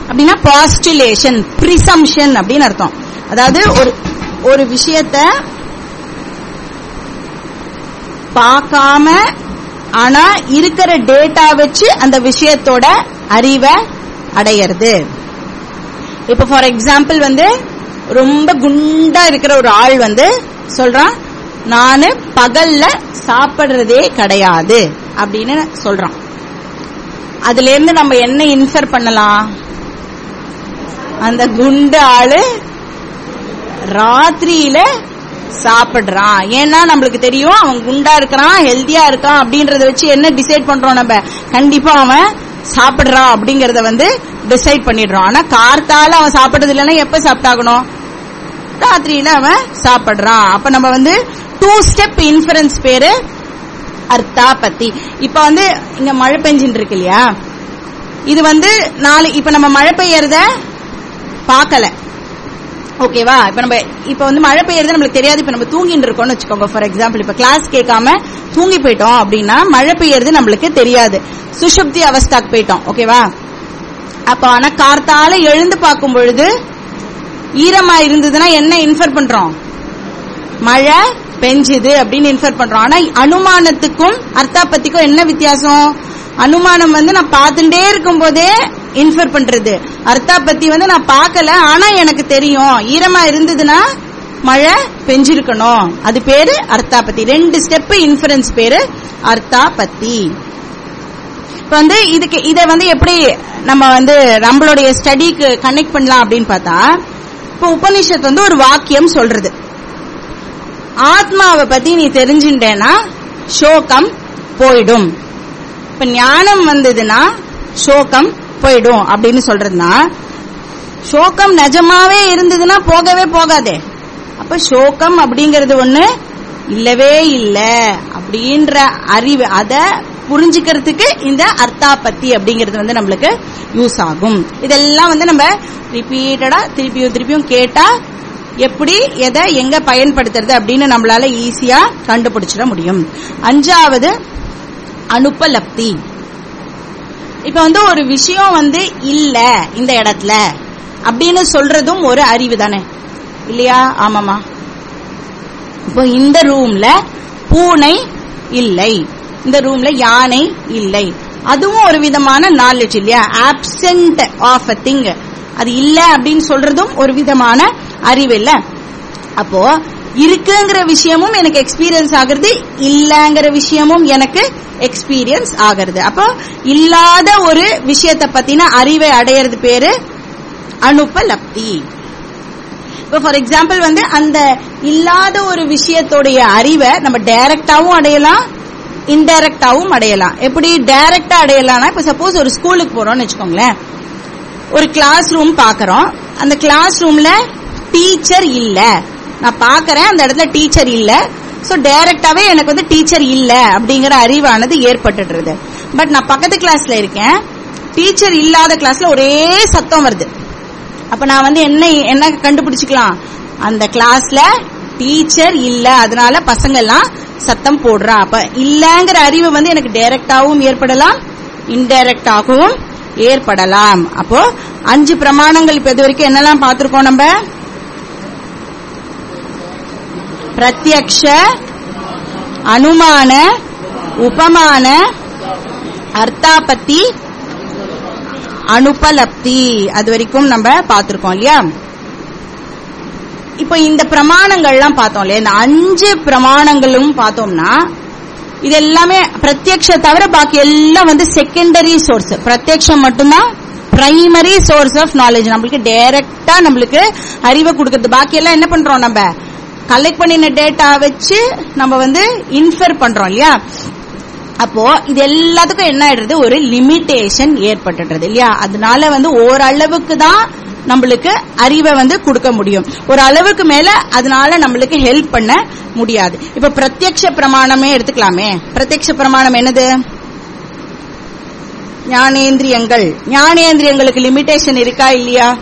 அப்படின்னா பாஸ்டுலேஷன் பிரிசம்ஷன் அப்படின்னு அர்த்தம். அதாவது ஒரு ஒரு விஷயத்த பார்க்காம ஆனா இருக்கிற டேட்டா வச்சு அந்த விஷயத்தோட அறிவை அடையிறது. இப்ப ஃபார் எக்ஸாம்பிள் வந்து ரொம்ப குண்டா இருக்கிற ஒரு ஆள் வந்து சொல்றான் நானு பகல்ல சாப்பிடுறதே கிடையாது. அப்படின்னு சொல்றான். அதுல இருந்து நம்ம என்ன இன்ஃபர் பண்ணலாம்? அந்த குண்டு ஆளு ராத்திரியில சாப்பிடுறான். ஏன்னா நம்மளுக்கு தெரியும் அவன் குண்டா இருக்கிறான் ஹெல்தியா இருக்கான் அப்படின்றத வச்சு என்ன டிசைட் பண்றோம் நம்ம? கண்டிப்பா அவன் சாப்பிடுறான் அப்படிங்கறத வந்து டிசைட் பண்ணிடுறோம் ஆனா கார்த்தால அவன் சாப்பிடுறது இல்லைன்னா எப்ப சாப்பிட்டாகணும்? ராத்திரியில அவன் சாப்பிடுறான். அப்ப நம்ம வந்து டூ ஸ்டெப் இன்ஃபரன்ஸ் பேரு அர்த்தா பத்தி இப்ப வந்து இங்க மழை பெஞ்சின்னு இருக்கு இல்லையா இது வந்து நாலு இப்ப நம்ம மழை பெய்யறத பாக்கல. ஓகேவா? இப்ப நம்ம இப்ப வந்து மழை பெய்யறது நம்மளுக்கு தெரியாது. இப்ப நம்ம தூங்கிட்டு இருக்கோம்னு வச்சுக்கோங்க. ஃபார் எக்ஸாம்பிள் இப்ப கிளாஸ் கேட்காம தூங்கி போயிட்டோம் அப்படின்னா மழை பெய்யறது நம்மளுக்கு தெரியாது. சுஷப்தி அவஸ்தாக்கு போயிட்டோம். ஓகேவா? அப்ப ஆனா கார்த்தால எழுந்து பார்க்கும் பொழுது ஈரமா இருந்ததுன்னா என்ன இன்ஃபர் பண்றோம்? மழை பெஞ்சுது அப்படின்னு இன்ஃபர் பண்றோம். ஆனா அனுமானத்துக்கும் அர்த்தாபத்திக்கும் என்ன வித்தியாசம்? அனுமானம் வந்து நான் பார்த்துட்டே இருக்கும் போதே இன்ஃபர் பண்றது. அர்த்தாபத்தி வந்து நான் பார்க்கல ஆனா எனக்கு தெரியும். ஈரமா இருந்ததுன்னா மழை பெஞ்சிருக்கணும். அது பேரு அர்த்தாபத்தி ரெண்டு ஸ்டெப் இன்ஃபரன்ஸ் பேரு அர்த்தாபத்தி இப்ப வந்து இதுக்கு இதை வந்து எப்படி நம்ம வந்து நம்மளுடைய ஸ்டடிக்கு கனெக்ட் பண்ணலாம் அப்படின்னு பார்த்தா இப்ப உபனிஷத் வந்து ஒரு வாக்கியம் சொல்றது. ஆத்மாவை பத்தி நீ தெரிஞ்சுட்டேன்னா சோகம் போயிடும். இப்ப ஞானம் வந்ததுன்னா சோகம் போயிடும் அப்படின்னு சொல்றதுனா சோகம் நிஜமாவே இருந்ததுன்னா போகவே போகாதே. அப்ப சோகம் அப்படிங்கறது ஒண்ணு இல்லவே இல்லை அப்படின்ற அறிவு அத புரிஞ்சுக்கிறதுக்கு இந்த அர்த்தாபத்தி அப்படிங்கிறது வந்து நம்மளுக்கு யூஸ் ஆகும். இதெல்லாம் வந்து நம்ம ரிப்பீட்டடா திருப்பியும் திருப்பியும் கேட்டா எப்படி எதை எங்க பயன்படுத்துறது அப்படின்னு நம்மளால ஈஸியா கண்டுபிடிச்சிட முடியும். அஞ்சாவது அனுப்பலப்தி. இப்ப வந்து ஒரு விஷயம் வந்து இல்ல இந்த இடத்துல அப்படின்னு சொல்றதும் ஒரு அறிவு தானே. இல்லையா? ஆமாமா இப்போ இந்த ரூம்ல பூனை இல்லை. இந்த ரூம்ல யானை இல்லை. அதுவும் ஒரு விதமான நாலேஜ் இல்லையா? ஆப்சென்ட் ஆஃப் அ திங் அது இல்ல அப்படின்னு சொல்றதும் ஒரு விதமான அறிவு இல்ல அப்போ இருக்குங்கிற விஷயமும் எனக்கு எக்ஸ்பீரியன்ஸ் ஆகுறது இல்லங்கிற விஷயமும் எனக்கு எக்ஸ்பீரியன்ஸ் ஆகிறது. அப்போ இல்லாத ஒரு விஷயத்தை பத்தின அறிவை அடையிறது பேரு அனுப்பலப்தி இப்போ ஃபார் எக்ஸாம்பிள் வந்து அந்த இல்லாத ஒரு விஷயத்தோடைய அறிவை நம்ம டைரக்டாவும் அடையலாம் இன்டைரக்டாவும் அடையலாம். எப்படி டைரக்டா அடையலாம்னா இப்ப சப்போஸ் ஒரு ஸ்கூலுக்கு போறோம்னு வச்சுக்கோங்களேன். ஒரு கிளாஸ் ரூம் பாக்குறோம் அந்த கிளாஸ் ரூம்ல டீச்சர் இல்ல. நான் பாக்குறேன் அந்த இடத்துல டீச்சர் இல்ல. சோ டைரக்டாவே எனக்கு வந்து டீச்சர் இல்ல அப்படிங்கிற அறிவானது ஏற்பட்டுடுறது. பட் நான் பக்கத்து கிளாஸ்ல இருக்கேன். டீச்சர் இல்லாத கிளாஸ்ல ஒரே சத்தம் வருது. அப்ப நான் வந்து என்ன என்ன கண்டுபிடிச்சுக்கலாம்? அந்த கிளாஸ்ல டீச்சர் இல்ல. அதனால பசங்க எல்லாம் சத்தம் போடுறா. அப்ப இல்லங்கிற அறிவு வந்து எனக்கு டைரக்டாவும் ஏற்படலாம் இன்டைரக்டாகவும் ஏற்படலாம். அப்போ அஞ்சு பிரமாணங்கள் இப்ப இது வரைக்கும் என்னெல்லாம் பார்த்திருக்கோம் நம்ம? பிரத்யக்ஷ அனுமான உபமான அர்த்தாபத்தி அனுபலப்தி. அது வரைக்கும் நம்ம பார்த்திருக்கோம் இல்லையா? இப்போ இந்த பிரமாணங்கள்லாம் பார்த்தோம் இல்லையா? இந்த அஞ்சு பிரமாணங்களும் பார்த்தோம்னா இது எல்லாமே பிரத்யக்ஷ தவிர பாக்கி எல்லாம் வந்து செகண்டரி சோர்ஸ் பிரத்யக்ஷம் மட்டும்தான் பிரைமரி சோர்ஸ் ஆஃப் நாலேஜ் நம்மளுக்கு டைரக்டா நம்மளுக்கு அறிவை கொடுக்கறது. பாக்கி எல்லாம் என்ன பண்றோம் நம்ம? கலெக்ட் பண்ணின டேட்டா வச்சு நம்ம வந்து இன்ஃபர் பண்றோம் இல்லையா? அப்போ இது எல்லாத்துக்கும் என்ன ஆயிடுறது? ஒரு லிமிட்டேஷன் ஏற்பட்டுடுறது இல்லையா? அதனால வந்து ஓரளவுக்கு தான் நம்மளுக்கு அறிவை வந்து கொடுக்க முடியும். ஒரு அளவுக்கு மேல அதனால நம்மளுக்கு ஹெல்ப் பண்ண முடியாது. இப்ப பிரத்யக்ஷ பிரமாணமே எடுத்துக்கலாமே. பிரத்யக்ஷ பிரமாணம் என்னது? ஞானேந்திரியங்கள். ஞானேந்திரியங்களுக்கு லிமிட்டேஷன் இருக்கா இல்லையா?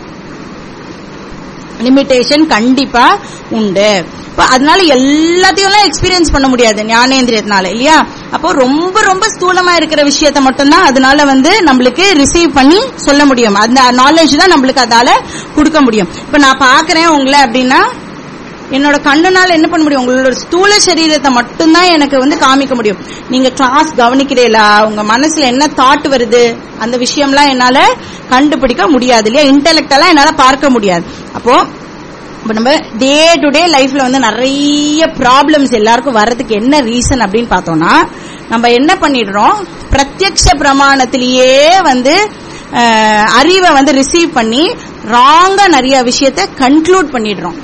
லிமிட்டேஷன் கண்டிப்பா உண்டு. அதனால எல்லாத்தையும் எக்ஸ்பீரியன்ஸ் பண்ண முடியாது ஞானேந்திரியத்தினால இல்லையா? அப்போ ரொம்ப ரொம்ப ஸ்தூலமா இருக்கிற விஷயத்த மட்டும்தான் அதனால வந்து நம்மளுக்கு ரிசீவ் பண்ணி சொல்ல முடியும். அந்த நாலேஜ் தான் நம்மளுக்கு அதால கொடுக்க முடியும். இப்ப நான் பாக்குறேன் உங்களை அப்படின்னா என்னோட கண்ணுனால என்ன பண்ண முடியும்? உங்களோட ஸ்தூல சரீரத்தை மட்டும்தான் எனக்கு வந்து காமிக்க முடியும். நீங்க கிளாஸ் கவனிக்கிறீங்களா உங்க மனசுல என்ன தாட் வருது? அந்த விஷயம்லாம் என்னால கண்டுபிடிக்க முடியாது இல்லையா? இன்டெலக்டெல்லாம் என்னால பார்க்க முடியாது. அப்போ இப்போ நம்ம டே டு டே லைஃப்ல வந்து நிறைய ப்ராப்ளம்ஸ் எல்லாருக்கும் வர்றதுக்கு என்ன ரீசன் அப்படின்னு பார்த்தோம்னா நம்ம என்ன பண்ணிடுறோம்? பிரத்யக்ஷ பிரமாணத்திலேயே வந்து அறிவை வந்து ரிசீவ் பண்ணி ராங்கா நிறைய விஷயத்த கன்க்ளூட் பண்ணிடுறோம்.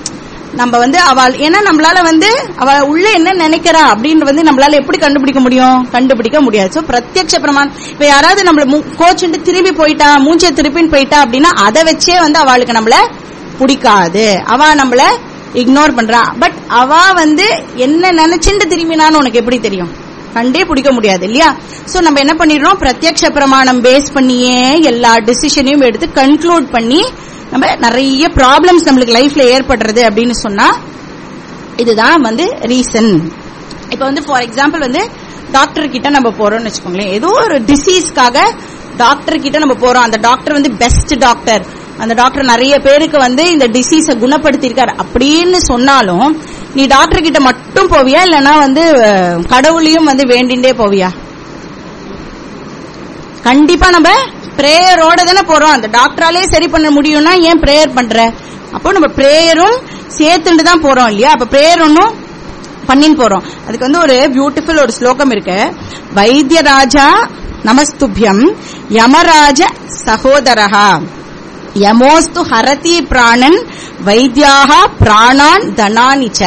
நம்ம வந்து அவள் ஏன்னா நம்மளால வந்து அவ உள்ள என்ன நினைக்கிறா அப்படின்னு வந்து நம்மளால எப்படி கண்டுபிடிக்க முடியும்? கண்டுபிடிக்க முடியாது. சோ பிரத்யட்ச பிரமாணம். இப்ப யாராவது நம்மள கோச்சுட்டு திரும்பி போயிட்டா மூச்சை திருப்பின்னு போயிட்டா அப்படின்னா அதை வச்சே வந்து அவளுக்கு நம்மள பிடிக்காது. அவ நம்மள இக்னோர் பண்றா. பட் அவ வந்து என்ன நினைச்சுட்டு திரும்பினான்னு உனக்கு எப்படி தெரியும்? கண்டே பிடிக்க முடியாது இல்லையா? சோ நம்ம என்ன பண்ணிடுறோம்? பிரத்யட்ச பிரமாணம் பேஸ் பண்ணியே எல்லா டிசிஷனையும் எடுத்து கன்க்ளூட் பண்ணி நம்ம நிறைய ப்ராப்ளம்ஸ் நம்மளுக்கு லைஃப்ல ஏற்படுறது அப்படின்னு சொன்னா இதுதான் வந்து ரீசன் இப்ப வந்து ஃபார் எக்ஸாம்பிள் வந்து டாக்டர் கிட்ட நம்ம போறோம்னு வச்சுக்கோங்களேன். ஏதோ ஒரு டிசீஸ்க்காக டாக்டர் கிட்ட நம்ம போறோம். அந்த டாக்டர் வந்து பெஸ்ட் டாக்டர் அந்த டாக்டர் நிறைய பேருக்கு வந்து இந்த டிசீஸ குணப்படுத்தியிருக்காரு. அப்படின்னு சொன்னாலும் நீ டாக்டர் கிட்ட மட்டும் போவியா? இல்லனா வந்து கடவுளையும் வந்து வேண்டிண்டே போவியா? கண்டிப்பா நம்ம பிரேயரோட தானே போறோம். அந்த டாக்டராலே சரி பண்ண முடியும்னா ஏன் பிரேயர் பண்ற? அப்போ நம்ம பிரேயரும் சேர்த்துட்டு தான் போறோம் இல்லையா? அப்ப பிரேயர் ஒன்னும் பண்ணின்னு போறோம். அதுக்கு வந்து ஒரு பியூட்டிஃபுல் ஒரு ஸ்லோகம் இருக்கு. வைத்தியராஜா நமஸ்துபியம் யமராஜ சகோதரஹா யமோஸ்து ஹரதி பிராணன் வைத்தியாக பிராணான் தனானிச்ச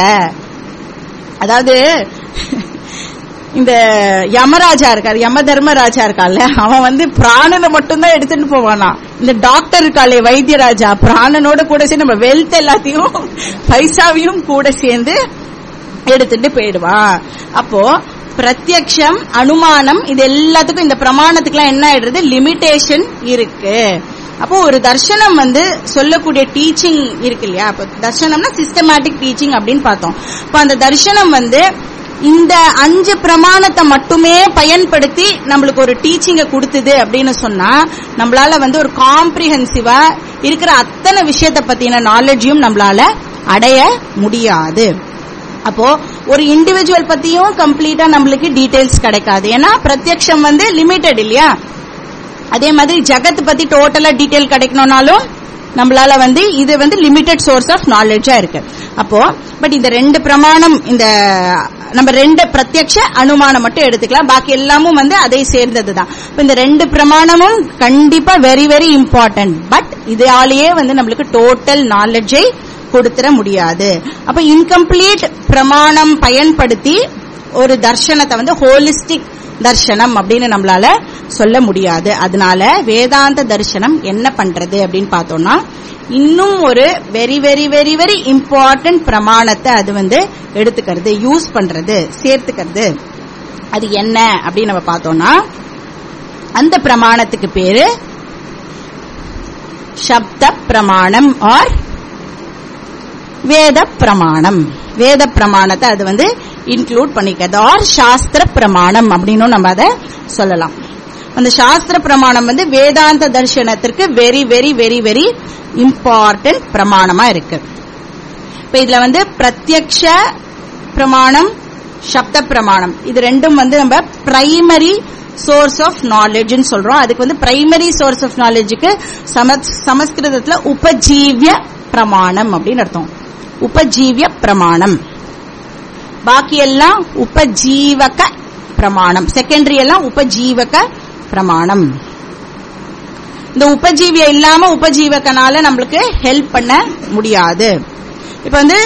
அதாவது இந்த யமராஜா இருக்காரு யம தர்மராஜா இருக்கால அவன் வந்து பிராணனை மட்டும்தான் எடுத்துட்டு போவானா? இந்த டாக்டர் இருக்காளே வைத்தியராஜா பிராணனோட கூட சேர்ந்து நம்ம வெல்த் எல்லாத்தையும் பைசாவையும் கூட சேர்ந்து எடுத்துட்டு போயிடுவான் அப்போ பிரத்யக்ஷம் அனுமானம் இது எல்லாத்துக்கும் இந்த பிரமாணத்துக்குலாம் என்ன ஆயிடுறது? லிமிடேஷன் இருக்கு. அப்போ ஒரு தர்சனம் வந்து சொல்லக்கூடிய டீச்சிங் இருக்கு இல்லையா? அப்போ தர்சனம்னா சிஸ்டமேட்டிக் டீச்சிங் அப்படின்னு பார்த்தோம். அப்போ அந்த தர்சனம் வந்து இந்த அஞ்சு பிரமாணத்தை மட்டுமே பயன்படுத்தி நம்மளுக்கு ஒரு டீச்சிங்க கொடுத்தது அப்படின்னு சொன்னா நம்மளால வந்து ஒரு காம்ப்ரிஹென்சிவா இருக்கிற அத்தனை விஷயத்தை பத்தின நாலேஜையும் நம்மளால அடைய முடியாது. அப்போ ஒரு இண்டிவிஜுவல் பத்தியும் கம்ப்ளீட்டா நம்மளுக்கு டீடைல்ஸ் கிடைக்காது. ஏன்னா பிரத்யக்ஷம் வந்து லிமிட்டெட் இல்லையா? அதே மாதிரி ஜகத் பத்தி டோட்டலா டீடைல் கிடைக்கணும்னாலும் நம்மளால வந்து இது வந்து லிமிட்டெட் சோர்ஸ் ஆஃப் நாலேஜா இருக்கு. அப்போ பட் இந்த ரெண்டு பிரமாணம் இந்த நம்ம ரெண்டு பிரத்யக்ஷ அனுமானம் மட்டும் எடுத்துக்கலாம். பாக்கி எல்லாமும் வந்து அதை சேர்ந்தது தான் இந்த ரெண்டு பிரமாணமும் கண்டிப்பா வெரி வெரி இம்பார்ட்டன்ட் பட் இதாலேயே வந்து நம்மளுக்கு டோட்டல் நாலேஜை கொடுத்துட முடியாது. அப்ப இன்கம்ப்ளீட் பிரமாணம் பயன்படுத்தி ஒரு தர்ஷனத்தை வந்து ஹோலிஸ்டிக் தர்ஷனம் அப்படின்னு நம்மளால சொல்ல முடியாது. அதனால வேதாந்த தர்ஷனம் என்ன பண்றது அப்படின்னு பார்த்தோம்னா இன்னும் ஒரு very very very very important பிரமாணத்தை அது வந்து எடுத்துக்கிறது யூஸ் பண்றது சேர்த்துக்கிறது. அது என்ன அப்படின்னு நம்ம பார்த்தோம்னா அந்த பிரமாணத்துக்கு பேரு சப்த பிரமாணம் ஆர் வேத பிரமாணம். வேத பிரமாணத்தை அது வந்து இன்க்ளூட் பண்ணிக்கிறது ஆர் சாஸ்திர பிரமாணம் அப்படின்னு நம்ம அதை சொல்லலாம். அந்த சாஸ்திர பிரமாணம் வந்து வேதாந்த தர்சனத்திற்கு very very very very important பிரமாணமா இருக்கு. இப்ப இதுல வந்து பிரத்யக்ஷ பிரமாணம் சப்த பிரமாணம். இது ரெண்டும் வந்து நம்ம பிரைமரி சோர்ஸ் ஆஃப் நாலேஜ் சொல்றோம். அதுக்கு வந்து பிரைமரி சோர்ஸ் ஆஃப் நாலேஜுக்கு சமஸ்கிருதத்துல உபஜீவிய பிரமாணம் அப்படின்னு அர்த்தம். உபஜீவிய பிரமாணம். பாக்கி எல்லாம் உபஜீவக பிரமாணம். செகண்டரி எல்லாம் உபஜீவக பிரமாணம். இந்த உபஜீவிய இல்லாம உபஜீவகனால நம்மளுக்கு ஹெல்ப் பண்ண முடியாது. இப்ப வந்து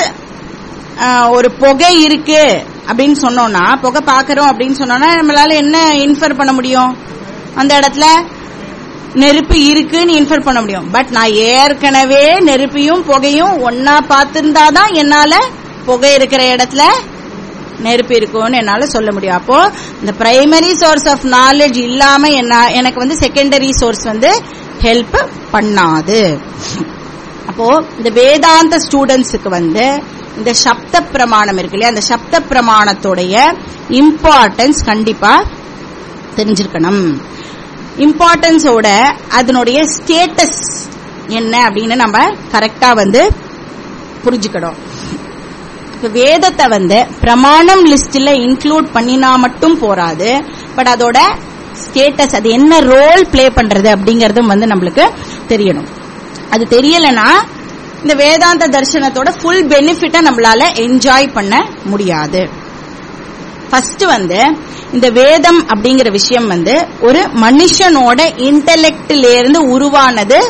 ஒரு புகை இருக்கு அப்படின்னு சொன்னோம்னா புகை பாக்குறோம் அப்படின்னு சொன்னோம்னா நம்மளால என்ன இன்ஃபர் பண்ண முடியும்? அந்த இடத்துல நெருப்பு இருக்குன்னு இன்ஃபர் பண்ண முடியும். பட் நான் ஏற்கனவே நெருப்பையும் புகையும் ஒன்னா பார்த்திருந்தாதான் என்னால புகை இருக்கிற இடத்துல நெருப்பு இருக்கும்னு என்னால சொல்ல முடியும். அப்போ இந்த பிரைமரி சோர்ஸ் ஆஃப் நாலேஜ் இல்லாம என்ன எனக்கு வந்து செகண்டரி சோர்ஸ் வந்து ஹெல்ப் பண்ணாது. அப்போ இந்த வேதாந்த ஸ்டூடெண்ட்ஸுக்கு வந்து இந்த சப்த பிரமாணம் இருக்கு இல்லையா அந்த சப்த பிரமாணத்துடைய இம்பார்ட்டன்ஸ் கண்டிப்பா தெரிஞ்சிருக்கணும். இம்பார்ட்டன்ஸோட அதனுடைய ஸ்டேட்டஸ் என்ன அப்படின்னு நம்ம கரெக்டா வந்து புரிஞ்சுக்கணும். நமக்கு வேதத்தை வந்து பிரமாணம் லிஸ்ட்ல இன்க்ளூட் பண்ணினா மட்டும் போராது பட் அதோட ஸ்டேட்டஸ் அது என்ன ரோல் ப்ளே பண்றது அப்படிங்கறதும் வந்து நம்மளுக்கு தெரியணும். அது தெரியலனா இந்த வேதாந்த தர்சனத்தோட ஃபுல் பெனிஃபிட்டை நம்மளால என்ஜாய் பண்ண முடியாது. ஃபர்ஸ்ட் வந்து இந்த வேதம் அப்படிங்கிற விஷயம் வந்து ஒரு மனுஷனோட இன்டெலெக்ட்ல இருந்து உருவானது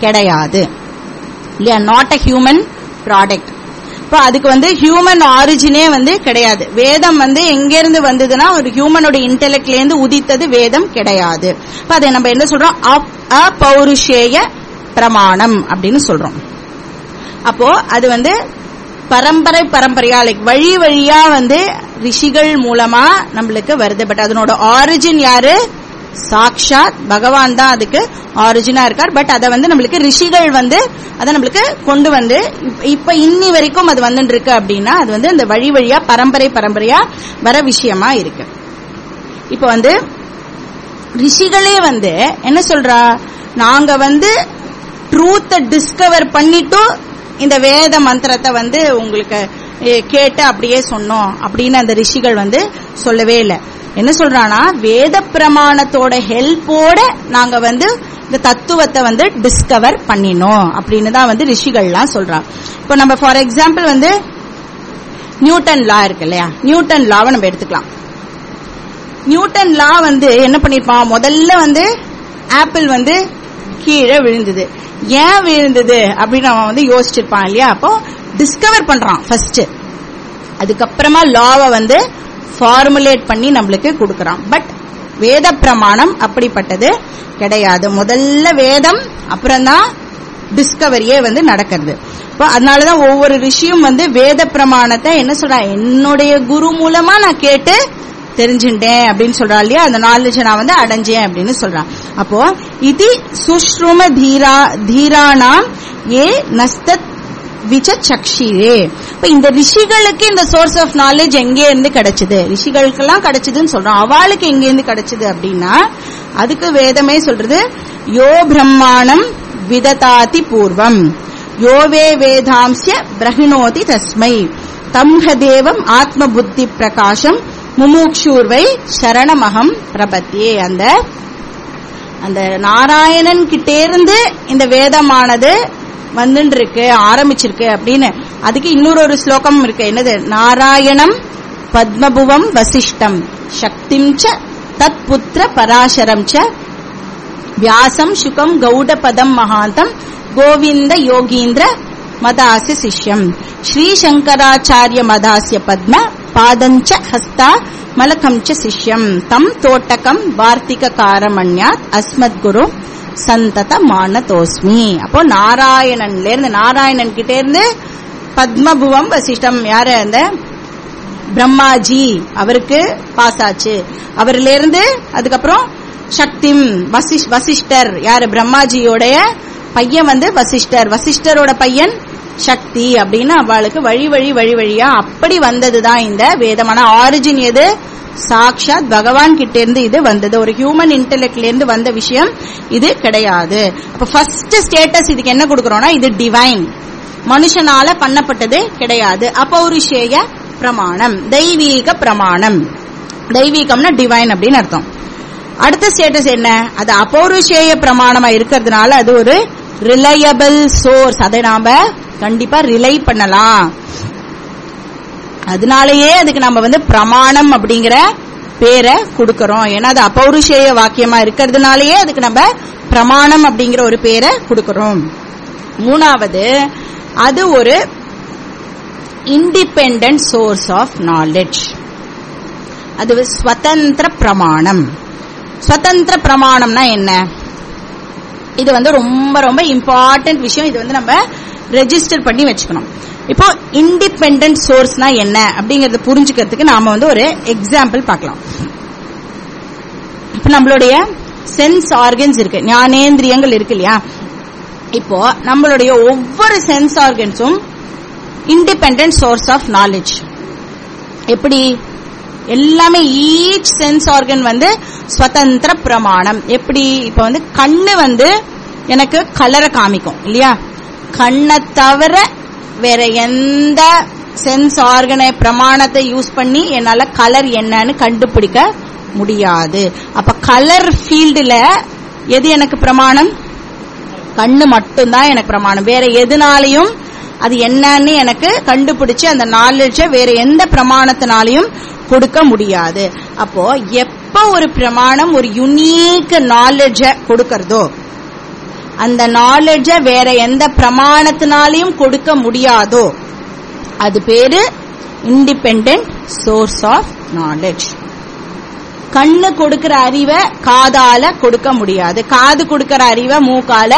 கிடையாது. இல்லையா? நாட் அ ஹியூமன் ப்ராடக்ட் இப்போ அதுக்கு வந்து ஹியூமன் ஆரிஜினே வந்து கிடையாது. வேதம் வந்து எங்கேருந்து வந்ததுன்னா ஒரு ஹியூமனோட இன்டெலக்ட்லேருந்து உதித்தது வேதம் கிடையாது. இப்போ அதை நம்ம என்ன சொல்றோம்? அப்- அப்பௌருஷேய பிரமாணம் அப்படின்னு சொல்றோம். அப்போ அது வந்து பரம்பரை பரம்பரையா லைக் வழி வழியா வந்து ரிஷிகள் மூலமா நம்மளுக்கு வருது. பட் அதனோட ஆரிஜின் யாரு? சாக்ஷாத் பகவான் தான் அதுக்கு ஆரிஜினா இருக்கார். பட் அதை வந்து நம்மளுக்கு ரிஷிகள் வந்து அதை நம்மளுக்கு கொண்டு வந்து இப்ப- இன்னி வரைக்கும் அது வந்துட்டு இருக்கு அப்படின்னா அது வந்து இந்த வழி வழியா பரம்பரை பரம்பரையா வர விஷயமா இருக்கு. இப்ப வந்து ரிஷிகளே வந்து என்ன சொல்றா? நாங்க வந்து ட்ரூத்தை டிஸ்கவர் பண்ணிட்டும் இந்த வேத மந்திரத்தை வந்து உங்களுக்கு கேட்டு அப்படியே சொன்னோம் அப்படின்னு அந்த ரிஷிகள் வந்து சொல்லவே இல்லை. என்ன சொல்றானா வேத பிரமாணத்தோட ஹெல்ப்போட நாங்க வந்து இந்த தத்துவத்தை வந்து டிஸ்கவர் பண்ணினோம் அப்படின்னு தான் வந்து ரிஷிகள்லாம் சொல்றாங்க. இப்போ நம்ம ஃபார் எக்ஸாம்பிள் வந்து நியூட்டன் லா இருக்கு இல்லையா? நியூட்டன் லாவை நம்ம எடுத்துக்கலாம். நியூட்டன் லா வந்து என்ன பண்ணிருப்பான்? முதல்ல வந்து ஆப்பிள் வந்து கீழே விழுந்தது. ஏன் விழுந்தது அப்படின்னு அவன் வந்து யோசிச்சிருப்பான் இல்லையா? அப்போ டிஸ்கவர் பண்றான் ஃபர்ஸ்ட் அதுக்கப்புறமா லாவை வந்து ஃபார்முலேட் பண்ணி நம்மளுக்கு கொடுக்கறான். பட் வேத பிரமாணம் அப்படிப்பட்டது கிடையாது. முதல்ல வேதம் அப்புறம்தான் டிஸ்கவரியே வந்து நடக்கிறது. இப்போ அதனாலதான் ஒவ்வொரு ரிஷியும் வந்து வேத பிரமாணத்தை என்ன சொல்றா? என்னுடைய குரு மூலமா நான் கேட்டு தெரிஞ்சுட்டேன் அப்படின்னு சொல்றா இல்லையா? அந்த நாலேஜ் நான் வந்து அடைஞ்சேன் அப்படின்னு சொல்றான் அப்போ இது சுஷ்ரும தீரா தீரானாம் ஏ நஸ்தத் விஜ சக்ஷிரே இப்ப இந்த ரிஷிகளுக்கு இந்த சோர்ஸ் ஆஃப் நாலேஜ் எங்கே இருந்து கிடைச்சது? ரிஷிகளுக்கெல்லாம் கிடைச்சதுன்னு சொல்றோம். அவளுக்கு எங்க இருந்து கிடைச்சது அப்படின்னா அதுக்கு வேதமே சொல்றது யோ பிரம்மாணம் விததாதி பூர்வம். யோவே வேதாம்சிய பிரகிணோதி தஸ்மை. தம்ஹ தேவம் ஆத்ம புத்தி பிரகாசம் முமுக்ஷூர்வை சரணமகம் பிரபத்தியே. அந்த அந்த நாராயணன் கிட்டேருந்து இந்த வேதமானது வந்துட்டு இருக்கு ஆரம்பிச்சிருக்கு அப்படின்னு அதுக்கு இன்னொரு ஒரு ஸ்லோகம் இருக்கு. என்னது? நாராயணம் பத்மபுவம் வசிஷ்டம். சக்திம் ச தத் புத்திர பராசரம் ச வியாசம் சுகம் கௌடபதம் மகாந்தம் கோவிந்த யோகீந்திர மதாசிய சிஷ்யம். ஸ்ரீ சங்கராச்சாரிய மதாசிய பத்ம பாதஞ்ச ஹஸ்தா மலகம் ச சிஷ்யம். தம் தோட்டகம் வார்த்திக காரமண்யாத் அஸ்மத் குரு சந்தத மானதோஸ்மி. அப்போ நாராயணன்ல இருந்து நாராயணன் கிட்டே இருந்து பத்மபுவம் வசிஷ்டம். யாரு அந்த? பிரம்மாஜி. அவருக்கு பாஸ் ஆச்சு அவர்ல இருந்து அதுக்கப்புறம் சக்திம் வசிஷ் வசிஷ்டர். யாரு? பிரம்மாஜியோடைய பையன் வந்து வசிஷ்டர். வசிஷ்டரோட பையன் சக்தி அப்படின்னு அவளுக்கு வழி வழி வழி வழியா அப்படி வந்ததுதான் இந்த வேதமான ஆரிஜின் எது? சாக்ஷாத் பகவான் கிட்ட இருந்து இது வந்தது. ஒரு ஹியூமன் இன்டெலெக்ட்ல இருந்து வந்த விஷயம் இது கிடையாது. அப்ப ஃபர்ஸ்ட் ஸ்டேட்டஸ் இதுக்கு என்ன கொடுக்கறோம்னா இது டிவைன் மனுஷனால பண்ணப்பட்டது கிடையாது. அபௌருஷேய பிரமாணம் தெய்வீக பிரமாணம். தெய்வீகம்னா டிவைன் அப்படின்னு அர்த்தம். அடுத்த ஸ்டேட்டஸ் என்ன? அது அபௌருஷேய பிரமாணமா இருக்கிறதுனால அது ஒரு ரிலையபிள் சோர்ஸ் அதை நாம கண்டிப்பா ரிலை பண்ணலாம். அதனாலயே அதுக்கு நம்ம வந்து பிரமாணம் அப்படிங்கிற பேரை கொடுக்கறோம். ஏன்னா அது அப்பௌருஷேய வாக்கியமா இருக்கிறதுனாலயே அதுக்கு நம்ம பிரமாணம் அப்படிங்கிற ஒரு பேரை கொடுக்கறோம். மூணாவது அது ஒரு இண்டிபெண்டன்ட் சோர்ஸ் ஆஃப் நாலெட்ஜ் அது ஸ்வதந்திர பிரமாணம். ஸ்வதந்திர பிரமாணம்னா என்ன? இது வந்து ரொம்ப ரொம்ப இம்பார்ட்டன்ட் விஷயம். இது வந்து நம்ம ரெஜிஸ்டர் பண்ணி வச்சுக்கணும். இப்போ இண்டிபெண்டன்ட் சோர்ஸ்னா என்ன அப்படிங்கறத புரிஞ்சுக்கிறதுக்கு நாம வந்து ஒரு எக்ஸாம்பிள் பார்க்கலாம். இப்போ நம்மளுடைய சென்ஸ் ஆர்கன்ஸ் இருக்கு. ஞானேந்திரியங்கள் இருக்கு இல்லையா? இப்போ நம்மளுடைய ஒவ்வொரு சென்ஸ் ஆர்கன்ஸும் இண்டிபெண்டன்ட் சோர்ஸ் ஆஃப் நாலேஜ் எப்படி? எல்லாமே ஈச் சென்ஸ் ஆர்கன் வந்து ஸ்வதந்திர பிரமாணம். எப்படி? இப்ப வந்து கண்ணு வந்து எனக்கு கலரை காமிக்கும் இல்லையா? கண்ணை தவிர வேற எந்த சென்ஸ் ஆர்கனை பிரமாணத்தை யூஸ் பண்ணி என்னால கலர் என்னன்னு கண்டுபிடிக்க முடியாது. அப்ப கலர் ஃபீல்டுல எது எனக்கு பிரமாணம்? கண்ணு மட்டும்தான் எனக்கு பிரமாணம். வேற எதுனாலையும் அது என்னன்னு எனக்கு கண்டுபிடிச்சு அந்த நாலேஜ வேற எந்த பிரமாணத்தினாலையும் கொடுக்க முடியாது. அப்போ எப்ப ஒரு பிரமாணம் ஒரு யுனீக் நாலேஜ கொடுக்கறதோ அந்த நாலேஜ வேற எந்த பிரமாணத்தினாலையும் கொடுக்க முடியாதோ அது பேரு இண்டிபெண்ட் சோர்ஸ் ஆஃப் நாலேஜ் கண்ணு கொடுக்கிற அறிவை காதால கொடுக்க முடியாது. காது கொடுக்கிற அறிவை மூக்கால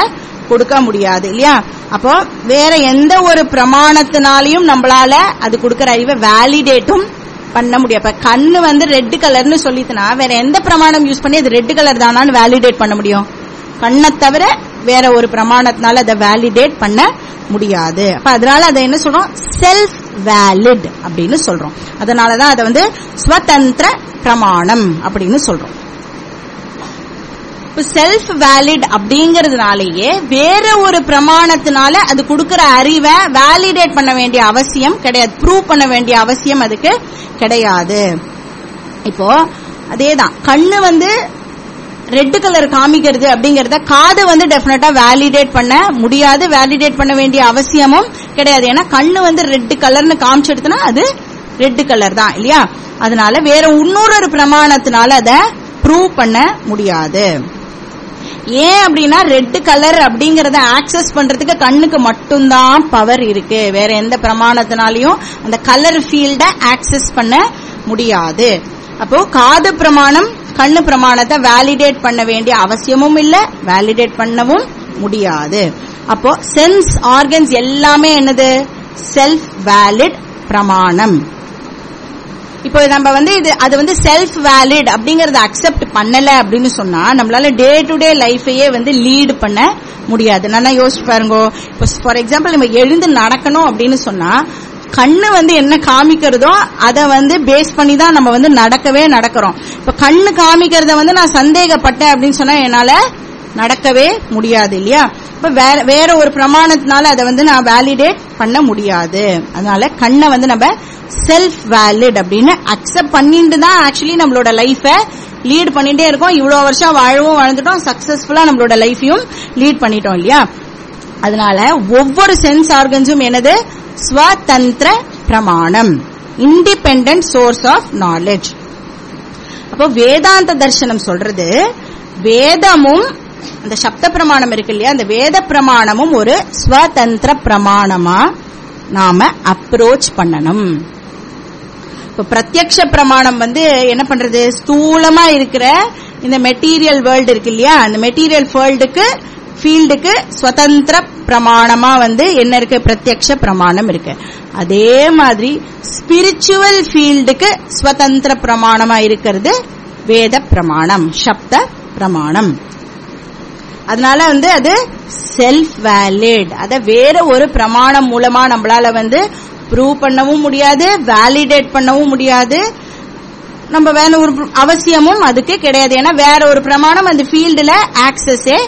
கொடுக்க முடியாது இல்லையா? அப்போ வேற எந்த ஒரு பிரமாணத்தினாலையும் நம்மளால அது கொடுக்கற அறிவை வேலிடேட்டும் பண்ண முடியும் அப்ப கண்ணு வந்து ரெட் கலர்னு சொல்லிட்டுனா வேற எந்த பிரமாணம் யூஸ் பண்ணி அது ரெட் கலர் தானான்னு வேலிடேட் பண்ண முடியும். கண்ணை தவிர வேற ஒரு பிரமாணத்தினால அதை வேலிடேட் பண்ண முடியாது. அப்ப அதனால அதை என்ன சொல்றோம்? செல்ஃப் வேலிட் அப்படின்னு சொல்றோம். அதனாலதான் அதை வந்து ஸ்வதந்திர பிரமாணம் அப்படின்னு சொல்றோம். இப்ப செல்ஃப் வேலிட் அப்படிங்கறதுனாலயே வேற ஒரு பிரமாணத்தினால அது கொடுக்கற அறிவை வேலிடேட் பண்ண வேண்டிய அவசியம் கிடையாது. ப்ரூவ் பண்ண வேண்டிய அவசியம் அதுக்கு கிடையாது. இப்போ அதேதான். கண்ணு வந்து ரெட் கலர் காமிக்கிறது அப்படிங்கறத காது வந்து டெபினட்டா வேலிடேட் பண்ண முடியாது வேலிடேட் பண்ண வேண்டிய அவசியமும் கிடையாது. ஏன்னா கண்ணு வந்து ரெட் கலர்னு காமிச்செடுத்துனா அது ரெட் கலர் தான் இல்லையா? அதனால வேற இன்னொரு பிரமாணத்தினால அதை ப்ரூவ் பண்ண முடியாது. ஏன் அப்படின்னா ரெட் கலர் அப்படிங்கறத ஆக்சஸ் பண்றதுக்கு கண்ணுக்கு மட்டும்தான் பவர் இருக்கு. வேற எந்த பிரமாணத்தினாலையும் அந்த கலர் ஃபீல்ட ஆக்சஸ் பண்ண முடியாது. அப்போ காது பிரமாணம் கண்ணு பிரமாணத்தை வேலிடேட் பண்ண வேண்டிய அவசியமும் இல்ல வேலிடேட் பண்ணவும் முடியாது. அப்போ சென்ஸ் ஆர்கன்ஸ் எல்லாமே என்னது? செல்ஃப் வேலிட் பிரமாணம். இப்போ நம்ம வந்து இது அது வந்து செல்ஃப் வேலிட் அப்படிங்கறத அக்செப்ட் பண்ணல அப்படின்னு சொன்னா நம்மளால டே டு டே லைஃபையே வந்து லீடு பண்ண முடியாது. நல்லா யோசிச்சு பாருங்க. இப்போ ஃபார் எக்ஸாம்பிள் நம்ம எழுந்து நடக்கணும் அப்படின்னு சொன்னா கண்ணு வந்து என்ன காமிக்கிறதோ அதை வந்து பேஸ் பண்ணி தான் நம்ம வந்து நடக்கவே நடக்கிறோம். இப்ப கண்ணு காமிக்கிறத வந்து நான் சந்தேகப்பட்டேன் அப்படின்னு சொன்னா என்னால நடக்கவே முடியாது இல்லையா? இப்ப வேற வேற ஒரு பிரமாணத்தினால அதை வந்து நான் வேலிடேட் பண்ண முடியாது. அதனால கண்ணை வந்து நம்ம செல்ஃப் வேலிட் அப்படின்னு அக்செப்ட் பண்ணிட்டு தான் ஆக்சுவலி நம்மளோட லைஃபை லீட் பண்ணிட்டே இருக்கோம். இவ்வளவு வருஷம் வாழவும் வாழ்ந்துட்டோம் சக்சஸ்ஃபுல்லா நம்மளோட லைஃபையும் லீட் பண்ணிட்டோம் இல்லையா? அதனால ஒவ்வொரு சென்ஸ் ஆர்கன்ஸும் எனது ஸ்வதந்திர பிரமாணம். இண்டிபெண்ட் சோர்ஸ் ஆஃப் நாலேஜ் அப்போ வேதாந்த தர்சனம் சொல்றது வேதமும் அந்த சப்த பிரமாணம் இருக்கு இல்லையா? அந்த வேத பிரமாணமும் ஒரு ஸ்வதந்திர பிரமாணமா நாம அப்ரோச் பண்ணணும். இப்ப பிரத்யக்ஷ பிரமாணம் வந்து என்ன பண்றது? ஸ்தூலமா இருக்கிற இந்த மெட்டீரியல் வேர்ல்டு இருக்கு இல்லையா? அந்த மெட்டீரியல் வேர்ல்டுக்கு ஃபீல்டுக்கு சுதந்திர பிரமாணமா வந்து என்ன இருக்கு? பிரத்யக்ஷ பிரமாணம் இருக்கு. அதே மாதிரி ஸ்பிரிச்சுவல் ஃபீல்டுக்கு சுதந்திர பிரமாணமா இருக்கிறது வேத பிரமாணம் சப்த பிரமாணம். அதனால வந்து அது செல்ஃப் வேலிட் அத வேற ஒரு பிரமாணம் மூலமா நம்மளால வந்து ப்ரூவ் பண்ணவும் முடியாது வேலிடேட் பண்ணவும் முடியாது. நம்ம வேற ஒரு அவசியமும் அதுக்கு கிடையாது. ஏன்னா வேற ஒரு பிரமாணம் அந்த ஃபீல்டுல ஆக்சஸே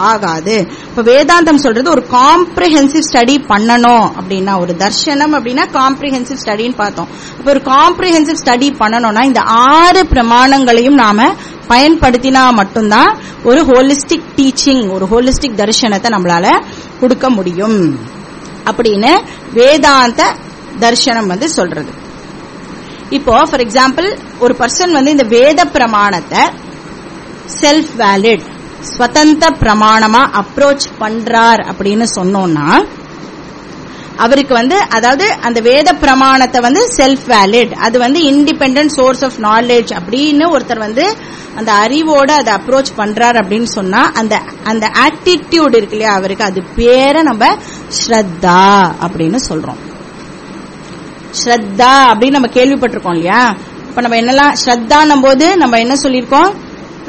ஆகாது. இப்ப வேதாந்தம் சொல்றது ஒரு காம்ப்ரிஹென்சிவ் ஸ்டடி பண்ணணும் அப்படின்னா ஒரு தர்ஷனம் அப்படின்னா காம்ப்ரிஹென்சிவ் ஸ்டடின்னு பார்த்தோம். இப்ப ஒரு காம்ப்ரிஹென்சிவ் ஸ்டடி பண்ணணும்னா இந்த ஆறு பிரமாணங்களையும் நாம பயன்படுத்தினா மட்டும்தான் ஒரு ஹோலிஸ்டிக் டீச்சிங் ஒரு ஹோலிஸ்டிக் தரிசனத்தை நம்மளால கொடுக்க முடியும். அப்படின்னு வேதாந்த தர்சனம் வந்து சொல்றது. இப்போ ஃபார் எக்ஸாம்பிள் ஒரு பர்சன் வந்து இந்த வேத பிரமாணத்தை செல்ஃப் வேலிட் ஸ்வதந்திர பிரமாணமா அப்ரோச் பண்றார் அப்படின்னு சொன்னோம்னா அவருக்கு வந்து அதாவது அந்த வேத பிரமாணத்தை வந்து செல்ஃப் வேலிட் அது வந்து இண்டிபெண்ட் சோர்ஸ் ஆஃப் நாலேஜ் அப்படின்னு ஒருத்தர் வந்து அந்த அறிவோட அதை அப்ரோச் பண்றார் அப்படின்னு சொன்னா அந்த அந்த ஆட்டிடியூட் இருக்கு இல்லையா அவருக்கு அது பேரை நம்ம ஸ்ரத்தா அப்படின்னு சொல்றோம். ஸ்ரத்தா அப்படின்னு நம்ம கேள்விப்பட்டிருக்கோம் இல்லையா? இப்ப நம்ம என்னெல்லாம் ஸ்ரத்தான்னும் போது நம்ம என்ன சொல்லியிருக்கோம்?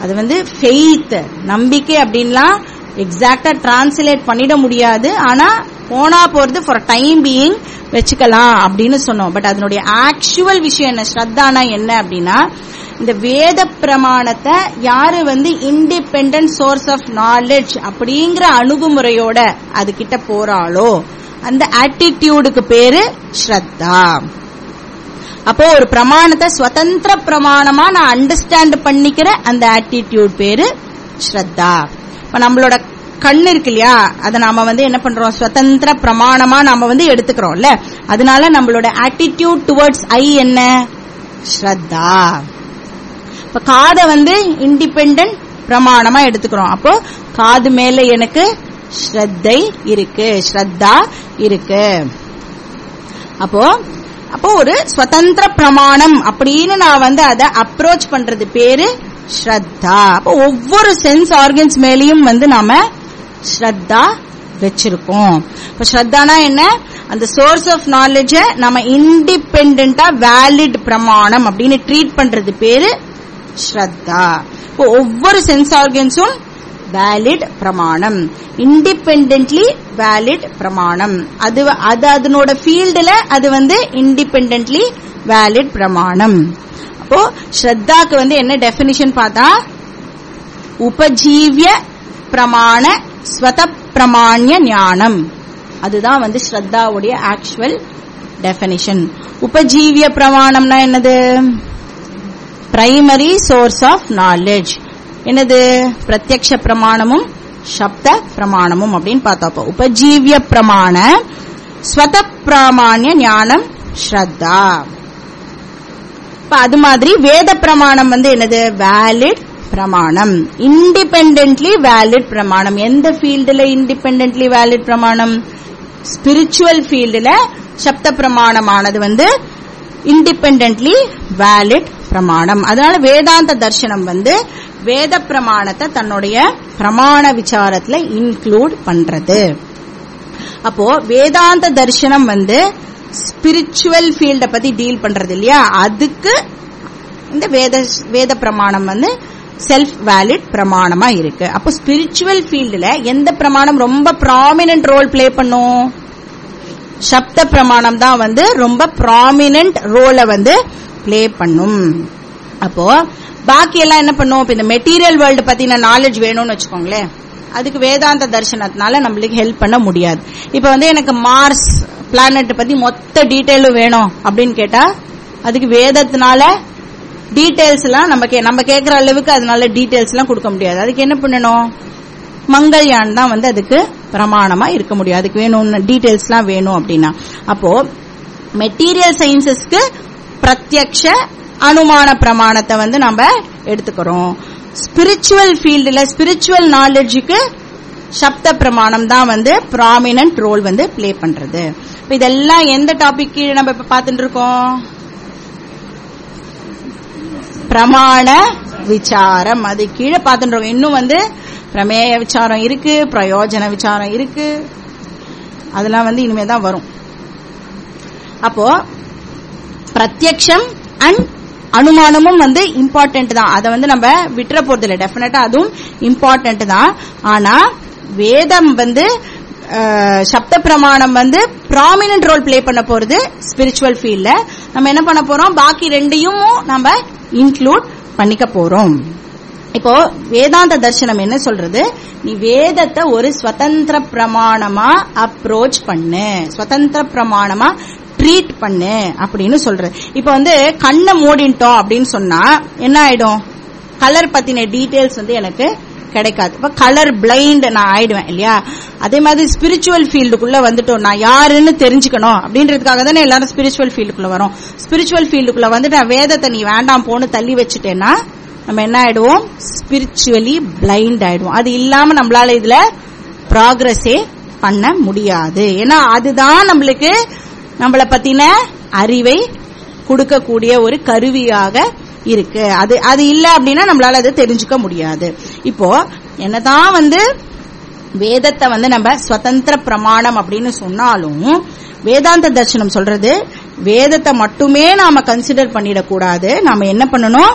அது வந்து ஃபெய்த் நம்பிக்கை அப்படின்லாம் எக்ஸாக்டா டிரான்ஸ்லேட் பண்ணிட முடியாது. ஆனா போனா போறது ஃபார் டைம் பீயிங் வச்சுக்கலாம் அப்படின்னு சொன்னோம். பட் அதனுடைய ஆக்சுவல் விஷயம் என்ன? ஸ்ரத்தானா என்ன அப்படின்னா இந்த வேத பிரமாணத்தை யாரு வந்து இண்டிபெண்ட் சோர்ஸ் ஆஃப் நாலேஜ் அப்படிங்கிற அணுகுமுறையோட அது கிட்ட போறாளோ அந்த ஆட்டிடியூடுக்கு பேரு ஸ்ரத்தா. அப்போ ஒரு பிரமாணத்தை சுதந்திர பிரமாணமா நான் அண்டர்ஸ்டாண்ட் பண்ணிக்கிற அந்த ஆட்டிடியூட் பேரு ஸ்ரத்தா. இப்ப நம்மளோட கண் இருக்கு இல்லையா? அதை நாம வந்து என்ன பண்றோம்? சுதந்திர பிரமாணமா நாம வந்து எடுத்துக்கிறோம்ல. அதனால நம்மளோட ஆட்டிடியூட் டுவர்ட்ஸ் ஐ என்ன? ஸ்ரத்தா. இப்ப காதை வந்து இண்டிபெண்ட் பிரமாணமா எடுத்துக்கிறோம். அப்போ காது மேல எனக்கு ஸ்ரத்தை இருக்கு. ஸ்ரத்தா இருக்கு. அப்போ அப்போ ஒரு சுதந்திர பிரமாணம் அப்படின்னு நான் வந்து அதை அப்ரோச் பண்றது பேரு ஸ்ரத்தா. அப்போ ஒவ்வொரு சென்ஸ் ஆர்கன்ஸ் மேலேயும் வந்து நாம ஸ்ரத்தா வச்சிருக்கோம். இப்போ ஸ்ரத்தானா என்ன? அந்த சோர்ஸ் ஆஃப் நாலேஜ நம்ம இண்டிபெண்டா வேலிட் பிரமாணம் அப்படின்னு ட்ரீட் பண்றது பேரு ஸ்ரத்தா. இப்போ ஒவ்வொரு சென்ஸ் ஆர்கன்ஸும் வேலிட் பிரமாணம். இண்டிபெண்ட்லி வேலிட் பிரமாணம். அது அது அதனோட ஃபீல்டுல அது வந்து இண்டிபெண்ட்லி வேலிட் பிரமாணம். அப்போ ஸ்ரத்தாக்கு வந்து என்ன டெபினிஷன் பார்த்தா? உபஜீவிய பிரமாண ஸ்வத பிரமாண்ய ஞானம். அதுதான் வந்து ஸ்ரத்தாவுடைய ஆக்சுவல் டெபினிஷன் உபஜீவிய பிரமாணம்னா என்னது? பிரைமரி சோர்ஸ் ஆஃப் நாலேஜ் என்னது? பிரத்யக்ஷ பிரமாணமும் சப்த பிரமாணமும் அப்படின்னு பார்த்தப்போ உபஜீவிய பிரமாண ஸ்வத பிராமான்ய ஞானம் ஸ்ரத்தா. இப்ப அது மாதிரி வேத பிரமாணம் வந்து என்னது? வேலிட் பிரமாணம். இண்டிபெண்டன்ட்லி வேலிட் பிரமாணம். எந்த ஃபீல்டுல இண்டிபெண்டன்ட்லி வேலிட் பிரமாணம்? ஸ்பிரிச்சுவல் ஃபீல்டுல சப்த பிரமாணமானது வந்து இண்டிபெண்டன்ட்லி வேலிட் பிரமாணம். அதனால வேதாந்த தர்சனம் வந்து வேத பிரமாணத்தை தன்னுடைய பிரமாண விசாரத்துல இன்க்ளூட் பண்றது. அப்போ வேதாந்த தரிசனம் வந்து ஸ்பிரிச்சுவல் ஃபீல்ட பத்தி டீல் பண்றது இல்லையா? அதுக்கு இந்த வேத வேத பிரமாணம் வந்து செல்ஃப் வேலிட் பிரமாணமா இருக்கு. அப்போ ஸ்பிரிச்சுவல் ஃபீல்டுல எந்த பிரமாணம் ரொம்ப ப்ராமினன்ட் ரோல் பிளே பண்ணும்? சப்த பிரமாணம் தான் வந்து ரொம்ப ப்ராமினன்ட் ரோலை வந்து பிளே பண்ணும். அப்போ பாக்கி எல்லாம் என்ன பண்ணும் இப்போ இந்த மெட்டீரியல் வேர்ல்டு பத்தின நாலேஜ் வேணும்னு வச்சுக்கோங்களேன். அதுக்கு வேதாந்த தர்சனத்தினால நம்மளுக்கு ஹெல்ப் பண்ண முடியாது. இப்ப வந்து எனக்கு மார்ஸ் பிளானட் பத்தி மொத்த டீட்டெயிலும் வேணும் அப்படின்னு கேட்டா அதுக்கு வேதத்தினால டீட்டெயில்ஸ் எல்லாம் நம்ம கே- நம்ம கேட்கற அளவுக்கு அதனால டீட்டெயில்ஸ் எல்லாம் கொடுக்க முடியாது. அதுக்கு என்ன பண்ணணும்? மங்கள்யான் தான் வந்து அதுக்கு பிரமாணமா இருக்க முடியும். அதுக்கு வேணும்னு டீட்டெயில்ஸ் எல்லாம் வேணும் அப்படின்னா. அப்போ மெட்டீரியல் சயின்சஸ்க்கு பிரத்யக்ஷ அனுமான பிரமாணத்தை வந்து நம்ம எடுத்துக்கிறோம். ஸ்பிரிச்சுவல் ஃபீல்டில் ஸ்பிரிச்சுவல் நாலேஜுக்கு சப்த பிரமாணம் தான் வந்து ப்ராமினன்ட் ரோல் வந்து ப்ளே பண்றது. இப்போ இதெல்லாம் எந்த டாபிக் கீழே நம்ம இப்போ பார்த்துட்டு இருக்கோம்? பிரமாண விசாரம். அது கீழே பார்த்துட்டு இருக்கோம். இன்னும் வந்து பிரமேய விசாரம் இருக்கு பிரயோஜன விசாரம் இருக்கு. அதெல்லாம் வந்து இனிமே தான் வரும். அப்போ பிரத்யக்ஷம் அண்ட் அனுமானமும் வந்து இம்பார்ட்டன்ட் தான். அதை வந்து நம்ம விட்டுற போறது இல்லை. டெஃபினட்டா அதுவும் இம்பார்ட்டன்ட் தான். ஆனா வேதம் வந்து சப்த பிரமாணம் வந்து ப்ராமினன்ட் ரோல் ப்ளே பண்ண போறது ஸ்பிரிச்சுவல் ஃபீல்ட்ல நம்ம என்ன பண்ண போறோம்? பாக்கி ரெண்டையும் நம்ம இன்க்ளூட் பண்ணிக்க போறோம். இப்போ வேதாந்த தர்சனம் என்ன சொல்றது? நீ வேதத்தை ஒரு ஸ்வதந்திர பிரமாணமா அப்ரோச் பண்ணு. ஸ்வதந்திர பிரமாணமா ட்ரீட் பண்ணு அப்படின்னு சொல்றது இப்போ வந்து கண்ணை மூடிட்டோம் அப்படின்னு சொன்னா என்ன ஆயிடும் கலர் பத்தின டீட்டெயில்ஸ் வந்து எனக்கு கிடைக்காது. இப்ப கலர் பிளைண்ட் நான் ஆயிடுவேன் இல்லையா? அதே மாதிரி ஸ்பிரிச்சுவல் ஃபீல்டுக்குள்ள வந்துட்டோம். நான் யாருன்னு தெரிஞ்சுக்கணும். அப்படின்றதுக்காக தானே எல்லாரும் ஸ்பிரிச்சுவல் ஃபீல்டுக்குள்ள வரும். ஸ்பிரிச்சுவல் ஃபீல்டுக்குள்ள வந்துட்டு நான் வேதத்தை நீ வேண்டாம் போன்னு தள்ளி வச்சுட்டேன்னா நம்ம என்ன ஆயிடுவோம்? ஸ்பிரிச்சுவலி பிளைண்ட் ஆயிடுவோம். அது இல்லாம நம்மளால இதுல ப்ராக்ரஸே பண்ண முடியாது. ஏன்னா அதுதான் நம்மளுக்கு நம்மள பத்தின அறிவை கொடுக்கக்கூடிய ஒரு கருவியாக இருக்கு. அது அது இல்ல அப்படின்னா நம்மளால அது தெரிஞ்சுக்க முடியாது. இப்போ என்னதான் வந்து வேதத்தை வந்து நம்ம சுதந்திர பிரமாணம் அப்படின்னு சொன்னாலும் வேதாந்த தர்சனம் சொல்றது வேதத்தை மட்டுமே நாம கன்சிடர் பண்ணிடக்கூடாது நாம என்ன பண்ணணும்?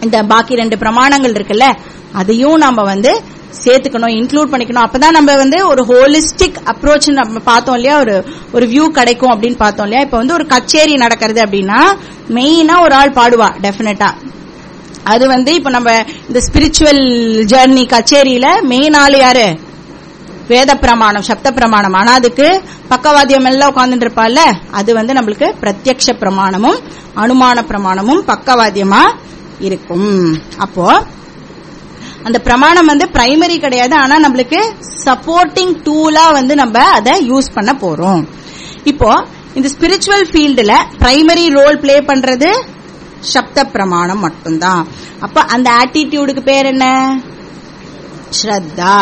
இந்த பாக்கி ரெண்டு பிரமாணங்கள் இருக்குல்ல அதையும் நாம வந்து சேர்த்துக்கணும் இன்க்ளூட் பண்ணிக்கணும். அப்பதான் நம்ம வந்து ஒரு ஹோலிஸ்டிக் அப்ரோச் நம்ம பார்த்தோம் இல்லையா? ஒரு ஒரு வியூ கிடைக்கும் அப்படின்னு பார்த்தோம் இல்லையா? இப்ப வந்து ஒரு கச்சேரி நடக்கிறது அப்படின்னா மெயினா ஒரு ஆள் பாடுவா டெஃபினட்டா அது வந்து இப்ப நம்ம இந்த ஸ்பிரிச்சுவல் ஜேர்னி கச்சேரியில மெயின் ஆள் யாரு? வேத பிரமாணம் சப்த பிரமாணம். ஆனா அதுக்கு பக்கவாத்தியம் எல்லாம் உட்கார்ந்துட்டு இருப்பால அது வந்து நம்மளுக்கு பிரத்யக்ஷ பிரமாணமும் அனுமான பிரமாணமும் பக்கவாத்தியமா இருக்கும். அப்போ அந்த பிரமாணம் வந்து பிரைமரி கிடையாது. ஆனா நம்மளுக்கு சப்போர்ட்டிங் டூலா வந்து நம்ம அதை யூஸ் பண்ண போறோம். இப்போ இந்த ஸ்பிரிச்சுவல் ஃபீல்டுல பிரைமரி ரோல் ப்ளே பண்றது சப்த பிரமாணம் மட்டும்தான். அப்ப அந்த ஆட்டிடியூடுக்கு பேர் என்ன? ஸ்ரத்தா.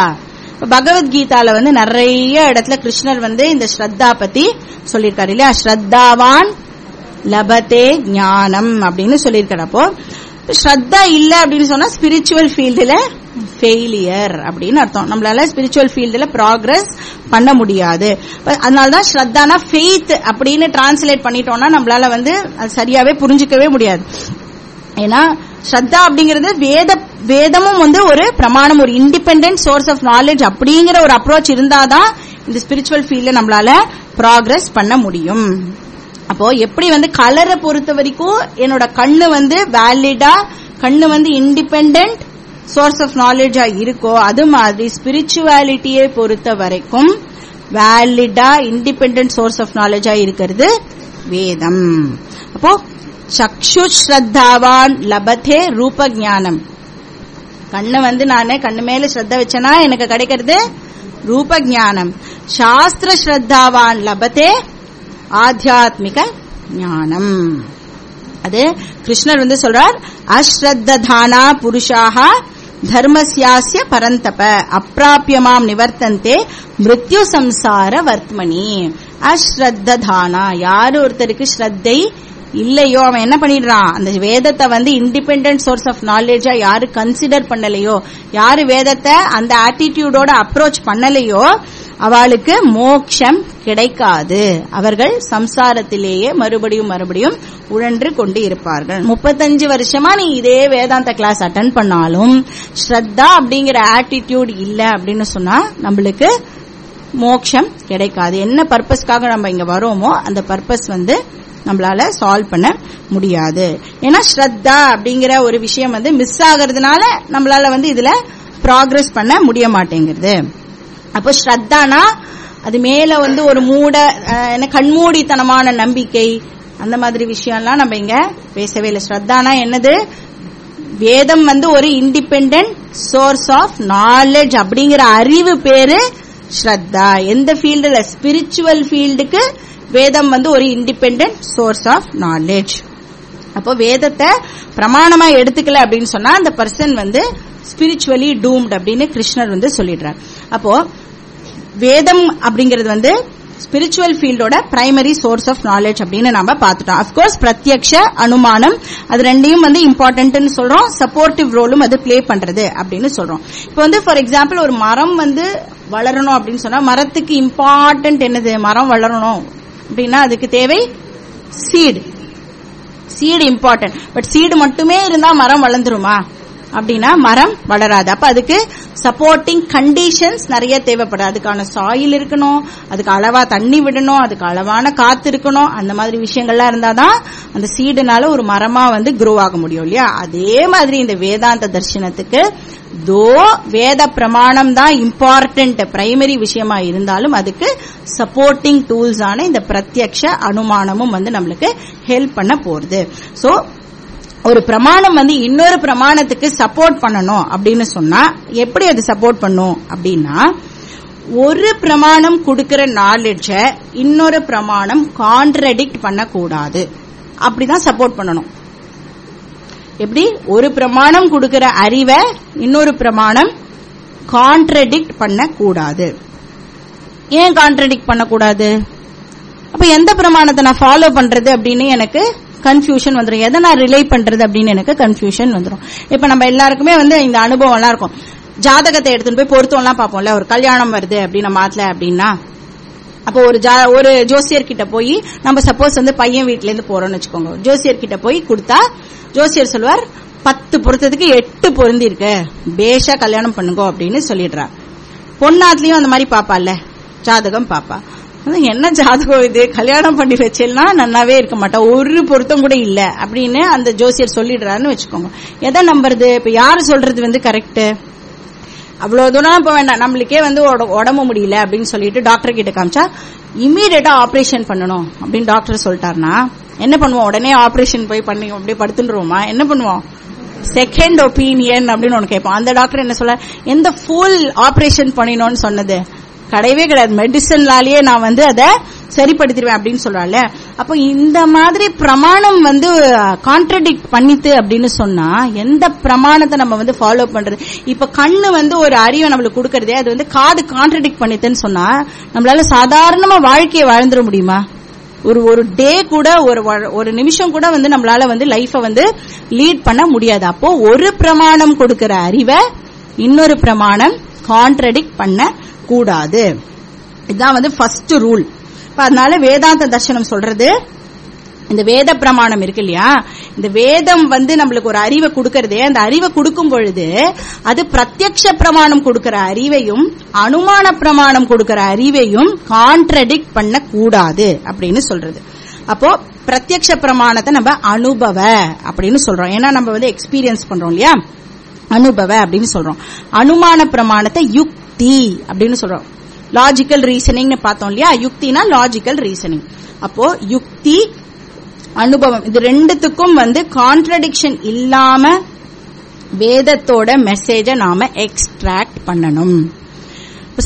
பகவத்கீதால வந்து நிறைய இடத்துல கிருஷ்ணர் வந்து இந்த ஸ்ரத்தா பத்தி சொல்லியிருக்காரு இல்லையா? ஸ்ரத்தாவான் லபத்தே ஞானம் அப்படின்னு சொல்லியிருக்கிறப்போ ஸ்ரத்தா இல்ல அப்படின்னு சொன்னா ஸ்பிரிச்சுவல் ஃபீல்டுல ஃபெயிலியர் அப்படின்னு அர்த்தம். நம்மளால ஸ்பிரிச்சுவல் ஃபீல்டுல ப்ராக்ரஸ் பண்ண முடியாது. இப்ப அதனாலதான் ஸ்ரத்தானா ஃபெய்த் அப்படின்னு டிரான்ஸ்லேட் பண்ணிட்டோம்னா நம்மளால வந்து அது சரியாவே புரிஞ்சுக்கவே முடியாது. ஏன்னா ஸ்ரத்தா அப்படிங்கிறது வேத வேதமும் வந்து ஒரு பிரமாணம் ஒரு இண்டிபெண்டன்ட் சோர்ஸ் ஆஃப் நாலேஜ் அப்படிங்கிற ஒரு அப்ரோச் இருந்தாதான் இந்த ஸ்பிரிச்சுவல் ஃபீல்ட்ல நம்மளால ப்ராக்ரஸ் பண்ண முடியும். அப்போ எப்படி வந்து கலரை பொறுத்த வரைக்கும் என்னோட கண்ணு வந்து வேலிடா கண்ணு வந்து இண்டிபெண்ட் சோர்ஸ் ஆஃப் நாலேஜா இருக்கோ அது மாதிரி ஸ்பிரிச்சுவாலிட்டியை பொறுத்த வரைக்கும் வேலிடா இண்டிபெண்ட் சோர்ஸ் ஆஃப் நாலேஜா இருக்கிறது வேதம். அப்போ சக்ஷு ஸ்ரத்தாவான் லபதே ரூப ஞானம் கண்ணு வந்து நானே கண்ணு மேல ஸ்ரத்த வச்சேனா எனக்கு கிடைக்கிறது ரூப ஜானம் சாஸ்திர ஸ்ரத்தாவான் லபதே ஆத்தியாத்மிக ஞானம். அது கிருஷ்ணர் வந்து சொல்றார் அஸ்ரத்தானா புருஷாக தர்மசியாசிய பரந்தப அப்பிராபியமாம் நிவர்த்தந்தே மிருத்யு சம்சார வர்த்மணி அஸ்ரத்தானா யாரு ஒருத்தருக்கு ஸ்ரத்தை இல்லையோ அவன் என்ன பண்ணிடுறான்? அந்த வேதத்தை வந்து இண்டிபெண்டன்ட் சோர்ஸ் ஆஃப் நாலேஜா யாரு கன்சிடர் பண்ணலையோ யாரு வேதத்தை அந்த ஆட்டிடியூடோட அப்ரோச் பண்ணலையோ அவளுக்கு மோக்ஷம் கிடைக்காது. அவர்கள் சம்சாரத்திலேயே மறுபடியும் மறுபடியும் உழன்று கொண்டு இருப்பார்கள் முப்பத்தஞ்சு வருஷமா நீ இதே வேதாந்த கிளாஸ் அட்டன் பண்ணாலும் ஸ்ரத்தா அப்படிங்கிற ஆட்டிடியூட் இல்ல அப்படின்னு சொன்னா நம்மளுக்கு மோக்ஷம் கிடைக்காது. என்ன பர்பஸ்க்காக நம்ம இங்க வரோமோ அந்த பர்பஸ் வந்து நம்மளால சால்வ் பண்ண முடியாது. ஏன்னா ஸ்ரத்தா அப்படிங்கிற ஒரு விஷயம் வந்து மிஸ் ஆகிறதுனால நம்மளால வந்து இதுல ப்ராக்ரஸ் பண்ண முடிய மாட்டேங்கிறது அப்போ ஸ்ரத்தானா அது மேல வந்து ஒரு மூட என்ன கண்மூடித்தனமான நம்பிக்கை அந்த மாதிரி விஷயம்லாம் நம்ம இங்க பேசவே இல்லை. ஸ்ரத்தானா என்னது? வேதம் வந்து ஒரு இண்டிபெண்ட் சோர்ஸ் ஆஃப் நாலேஜ் அப்படிங்கிற அறிவு பேரு ஸ்ரத்தா. எந்த ஃபீல்டுல ஸ்பிரிச்சுவல் ஃபீல்டுக்கு வேதம் வந்து ஒரு இண்டிபெண்ட் சோர்ஸ் ஆஃப் நாலேஜ் அப்போ வேதத்தை பிரமாணமா எடுத்துக்கல அப்படின்னு சொன்னா அந்த பர்சன் வந்து ஸ்பிரிச்சுவலி டூம்ட் அப்படின்னு கிருஷ்ணர் வந்து சொல்லிடுறார். அப்போ வேதம் அப்படிங்கிறது வந்து ஸ்பிரிச்சுவல் ஃபீல்டோட பிரைமரி சோர்ஸ் ஆஃப் நாலேஜ் அப்படின்னு நம்ம பார்த்துட்டோம். அப்கோர்ஸ் பிரத்யக்ஷ அனுமானம் அது ரெண்டையும் வந்து இம்பார்ட்டன்ட்னு சொல்றோம். சப்போர்ட்டிவ் ரோலும் அது ப்ளே பண்றது அப்படின்னு சொல்றோம். இப்போ வந்து ஃபார் எக்ஸாம்பிள் ஒரு மரம் வந்து வளரணும் அப்படின்னு சொன்னா மரத்துக்கு இம்பார்ட்டன்ட் என்னது? மரம் வளரணும். அப்படின்னா அதுக்கு தேவை seed seed important but seed மட்டுமே இருந்தா மரம் வளர்ந்துருமா? அப்படின்னா மரம் வளராது. அப்ப அதுக்கு சப்போர்ட்டிங் கண்டிஷன்ஸ் நிறைய தேவைப்படும். அதுக்கான சாயில் இருக்கணும் அதுக்கு அளவா தண்ணி விடணும் அதுக்கு அளவான காத்து இருக்கணும். அந்த மாதிரி விஷயங்கள்லாம் இருந்தாதான் அந்த சீடுனால ஒரு மரமா வந்து குரோ ஆக முடியும் இல்லையா? அதே மாதிரி இந்த வேதாந்த தர்சனத்துக்கு தோ வேத பிரமாணம் தான் இம்பார்ட்டன்ட் பிரைமரி விஷயமா இருந்தாலும் அதுக்கு சப்போர்ட்டிங் டூல்ஸ் ஆன இந்த பிரத்யக்ஷ அனுமானமும் வந்து நம்மளுக்கு ஹெல்ப் பண்ண போறது. சோ ஒரு பிரமாணம் வந்து இன்னொரு பிரமாணத்துக்கு சப்போர்ட் பண்ணணும் அப்படின்னு சொன்னா எப்படி அது சப்போர்ட் பண்ணும் அப்படின்னா ஒரு பிரமாணம் கொடுக்கிற நாலேஜ இன்னொரு பிரமாணம் கான்ட்ரடிக்ட் பண்ணக்கூடாது. அப்படிதான் சப்போர்ட் பண்ணணும். எப்படி? ஒரு பிரமாணம் கொடுக்கிற அறிவை இன்னொரு பிரமாணம் கான்ட்ரடிக்ட் பண்ணக்கூடாது. ஏன் கான்ட்ரடிக்ட் பண்ணக்கூடாது? அப்ப எந்த பிரமாணத்தை நான் ஃபாலோ பண்றது அப்படின்னு எனக்கு கன்ஃபியூஷன் வந்துடும் எதை நான் ரிலே பண்றது அப்படின்னு எனக்கு கன்ஃபியூஷன் வந்துடும் இப்ப நம்ம எல்லாருக்குமே வந்து இந்த அனுபவம் எல்லாம் இருக்கும். ஜாதகத்தை எடுத்துட்டு போய் பொருத்தம் எல்லாம் பார்ப்போம்ல. ஒரு கல்யாணம் வருது அப்படின்னு மாத்தல அப்படின்னா அப்போ ஒரு ஜா ஒரு ஜோசியர்கிட்ட போய் நம்ம சப்போஸ் வந்து பையன் வீட்ல இருந்து போறோம்னு வச்சுக்கோங்க. ஜோசியர்கிட்ட போய் கொடுத்தா ஜோசியர் சொல்லுவார் பத்து பொருத்தத்துக்கு எட்டு பொருந்தி இருக்கு. பேஷா கல்யாணம் பண்ணுங்க அப்படின்னு சொல்லிடுறார் பொண்ணாத்துலயும் அந்த மாதிரி பாப்பால ஜாதகம் பாப்பா. என்ன ஜாதகம் இது? கல்யாணம் பண்ணி வச்சேன்னா நன்னாவே இருக்க மாட்டா. ஒரு பொருத்தம் கூட இல்ல. அப்படின்னு அந்த ஜோசியர் சொல்லிடுறாருன்னு வச்சுக்கோங்க. எதை நம்புறது? இப்ப யாரு சொல்றது வந்து கரெக்ட் அவ்வளவு தூரம் இப்ப வேண்டாம். நம்மளுக்கே வந்து உட- உடம்பு முடியல அப்படின்னு சொல்லிட்டு டாக்டர் கிட்ட காமிச்சா இமீடியட்டா ஆபரேஷன் பண்ணணும். அப்படின்னு டாக்டர் சொல்லிட்டாருன்னா என்ன பண்ணுவோம்? உடனே ஆபரேஷன் போய் பண்ணி அப்படியே படுத்துருவோமா? என்ன பண்ணுவோம்? செகண்ட் ஒப்பீனியன் அப்படின்னு ஒன்னு கேட்போம். அந்த டாக்டர் என்ன சொல்ல எந்த ஃபுல் ஆபரேஷன் பண்ணினோம்னு சொன்னது. கிடையவே கிடையாது. மெடிசன்லாலேயே நான் வந்து அதை சரிப்படுத்திடுவேன் அப்படின்னு சொல்றாள் அப்போ இந்த மாதிரி பிரமாணம் வந்து கான்ட்ரடிக்ட் பண்ணித்து அப்படின்னு சொன்னா எந்த பிரமாணத்தை நம்ம வந்து ஃபாலோ பண்றது? இப்ப கண்ணு வந்து ஒரு அறிவை நம்மளுக்கு கொடுக்கறதே அது வந்து காது கான்ட்ரடிக்ட் பண்ணித்துன்னு சொன்னா நம்மளால சாதாரணமா வாழ்க்கையை வாழ்ந்துட முடியுமா? ஒரு ஒரு டே கூட ஒரு ஒரு நிமிஷம் கூட வந்து நம்மளால வந்து லைஃப வந்து லீட் பண்ண முடியாது. அப்போ ஒரு பிரமாணம் கொடுக்கிற அறிவை இன்னொரு பிரமாணம் கான்ட்ரடிக்ட் பண்ண கூடாது. இதுதான் வந்து ஃபர்ஸ்ட் ரூல் இப்ப அதனால வேதாந்த தர்சனம் சொல்றது இந்த வேத பிரமாணம் இருக்கு இல்லையா? இந்த வேதம் வந்து நம்மளுக்கு ஒரு அறிவை கொடுக்கறதே அந்த அறிவை கொடுக்கும் பொழுது அது பிரத்யக்ஷ பிரமாணம் கொடுக்கிற அறிவையும் அனுமான பிரமாணம் கொடுக்கிற அறிவையும் கான்ட்ரடிக்ட் பண்ண கூடாது அப்படின்னு சொல்றது. அப்போ பிரத்யக்ஷ பிரமாணத்தை நம்ம அனுபவ அப்படின்னு சொல்றோம். ஏன்னா நம்ம வந்து எக்ஸ்பீரியன்ஸ் பண்றோம் இல்லையா? அனுபவ அப்படின்னு சொல்றோம். அனுமான பிரமாணத்தை யுக்தி அப்படின்னு சொல்றோம். லாஜிக்கல் ரீசனிங்னு பார்த்தோம் இல்லையா? யுக்தினா லாஜிக்கல் ரீசனிங் அப்போ யுக்தி அனுபவம் இது ரெண்டுத்துக்கும் வந்து கான்ட்ரடிக்ஷன் இல்லாம வேதத்தோட மெசேஜ நாம எக்ஸ்ட்ராக்ட் பண்ணணும்.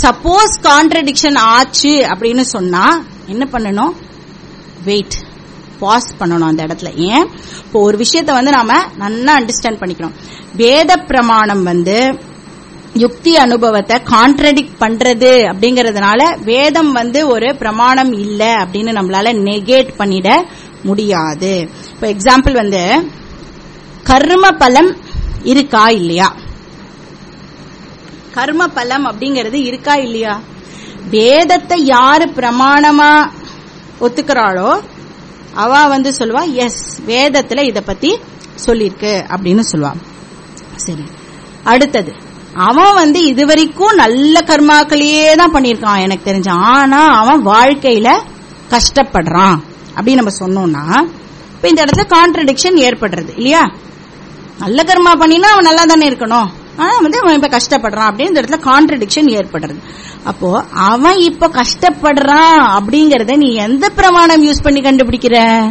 சப்போஸ் கான்ட்ரடிக்ஷன் ஆச்சு அப்படின்னு சொன்னா என்ன பண்ணணும்? வெயிட் பாஸ் பண்ணணும் அந்த இடத்துல. ஏன்? இப்போ ஒரு விஷயத்த வந்து நாம நல்லா அண்டர்ஸ்டாண்ட் பண்ணிக்கணும் வேத பிரமாணம் வந்து யுக்தி அனுபவத்தை கான்ட்ரடிக்ட் பண்றது அப்படிங்கறதுனால வேதம் வந்து ஒரு பிரமாணம் இல்ல அப்படின்னு நம்மளால நெகேட் பண்ணிட முடியாது. இப்போ எக்ஸாம்பிள் வந்து கர்ம பலம் இருக்கா இல்லையா? கர்ம பலம் அப்படிங்கறது இருக்கா இல்லையா? வேதத்தை யாரு பிரமாணமா ஒத்துக்கிறாளோ அவ வந்து சொல்லுவா எஸ் வேதத்துல இத பத்தி சொல்லிருக்கு அப்படின்னு சொல்லுவா. சரி அடுத்தது. அவன் வந்து இது வரைக்கும் நல்ல கர்மாக்களையே தான் பண்ணிருக்கான் எனக்கு தெரிஞ்ச. ஆனா அவன் வாழ்க்கையில கஷ்டப்படுறான். அப்படின்னு நம்ம சொன்னோம்னா இப்ப இந்த இடத்துல கான்ட்ரடிக்ஷன் ஏற்படுறது இல்லையா? நல்ல கர்மா பண்ணினா அவன் நல்லா தானே இருக்கணும். ஆனா வந்து அவன் இப்ப கஷ்டப்படுறான் அப்படின்னு இந்த இடத்துல கான்ட்ரடிக்ஷன் ஏற்படுறது. அப்போ அவன் இப்ப கஷ்டப்படுறான் அப்படிங்கறத நீ எந்த பிரமாணம் யூஸ் பண்ணி கண்டுபிடிக்கிற?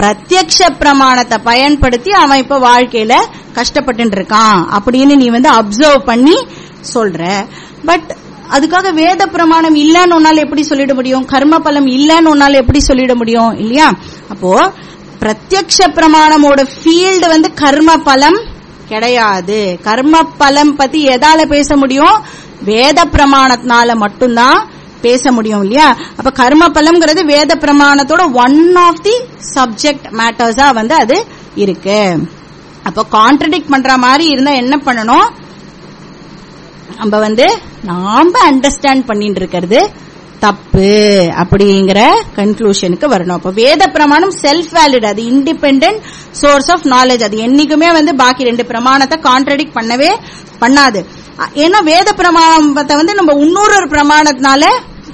பிரத்யக்ஷ பிரமாணத்தை பயன்படுத்தி அவன் இப்ப வாழ்க்கையில கஷ்டப்பட்டு இருக்கான் அப்படின்னு நீ வந்து அப்சர்வ் பண்ணி சொல்ற. பட் அதுக்காக வேத பிரமாணம் இல்லைன்னு ஒன்னால எப்படி சொல்லிட முடியும்? கர்ம பலம் இல்லைன்னு ஒன்னால எப்படி சொல்லிட முடியும்? இல்லையா? அப்போ பிரத்யக்ஷ பிரமாணமோட ஃபீல்டு வந்து கர்ம பலம் கிடையாது. கர்ம பலம் பத்தி எதால பேச முடியும்? வேத பிரமாணத்தினால மட்டும்தான் பேச முடியும் இல்லையா? அப்ப கர்ம பலம்ங்கிறது வேத பிரமாணத்தோட ஒன் ஆஃப் தி சப்ஜெக்ட் மேட்டர்ஸா வந்து அது இருக்கு. அப்ப கான்ட்ரடிக்ட் பண்ற மாதிரி இருந்தா என்ன பண்ணணும்? நம்ம வந்து நாம அண்டர்ஸ்டாண்ட் பண்ணிட்டு இருக்கிறது தப்பு அப்படிங்கிற கன்க்ளூஷனுக்கு வரணும். அப்ப வேத பிரமாணம் செல்ஃப் வேலிட் அது இண்டிபெண்ட் சோர்ஸ் ஆஃப் நாலேஜ் அது என்னைக்குமே வந்து பாக்கி ரெண்டு பிரமாணத்தை கான்ட்ரடிக்ட் பண்ணவே பண்ணாது. ஏன்னா வேத பிரமாணத்தை வந்து நம்ம இன்னொரு ஒரு பிரமாணத்தினால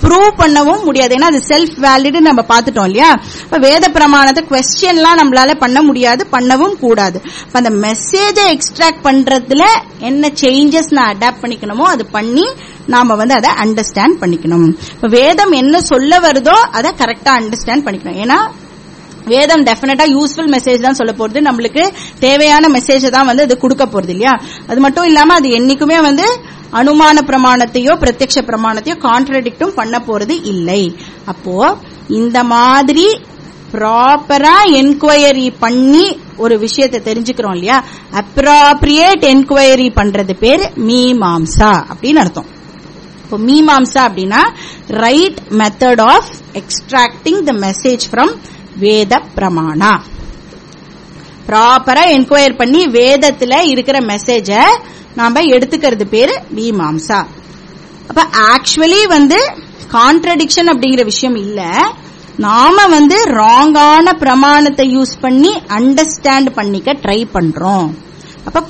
ப்ரூவ் பண்ணவும் முடியாது. ஏன்னா அது செல்ஃப் வேலிடு நம்ம பார்த்துட்டோம் இல்லையா? இப்ப வேத பிரமாணத்தை கொஸ்டின்லாம் நம்மளால பண்ண முடியாது பண்ணவும் கூடாது. இப்போ அந்த மெசேஜை எக்ஸ்ட்ராக்ட் பண்றதுல என்ன சேஞ்சஸ் நான் அடாப்ட் பண்ணிக்கணுமோ அது பண்ணி நாம வந்து அதை அண்டர்ஸ்டாண்ட் பண்ணிக்கணும். இப்ப வேதம் என்ன சொல்ல வருதோ அதை கரெக்டா அண்டர்ஸ்டாண்ட் பண்ணிக்கணும். ஏன்னா வேதம் டெஃபினட்டா யூஸ்ஃபுல் மெசேஜ் தான் சொல்ல போறது. நம்மளுக்கு தேவையான மெசேஜ் தான் வந்து அது கொடுக்க போறது இல்லையா? அது மட்டும் இல்லாம அது என்னைக்குமே வந்து அனுமான பிரமாணத்தையோ பிரத்யக்ஷ பிரமாணத்தையோ கான்ட்ரடிக்டும் பண்ண போறது இல்லை. அப்போ இந்த மாதிரி ப்ராப்பரா என்கொயரி பண்ணி ஒரு விஷயத்தை தெரிஞ்சுக்கிறோம் இல்லையா? அப்ராப்ரியேட் என்கொயரி பண்றது பேர் மீமாம்சா அப்படின்னு அர்த்தம். இப்போ மீமாம்சா அப்படின்னா right method of extracting the message from வேத பிரமாணா ப்ராப்பரா என்கொயர் பண்ணி வேதத்துல இருக்கிற மெசேஜ நாம எடுத்துக்கிறது பேரு மீமாம்சா. அப்ப ஆக்சுவலி வந்து கான்ட்ரடிக்ஷன் அப்படிங்கிற விஷயம் இல்ல. நாம வந்து ராங்கான பிரமாணத்தை யூஸ் பண்ணி அண்டர்ஸ்டாண்ட் பண்ணிக்க ட்ரை பண்றோம். அப்ப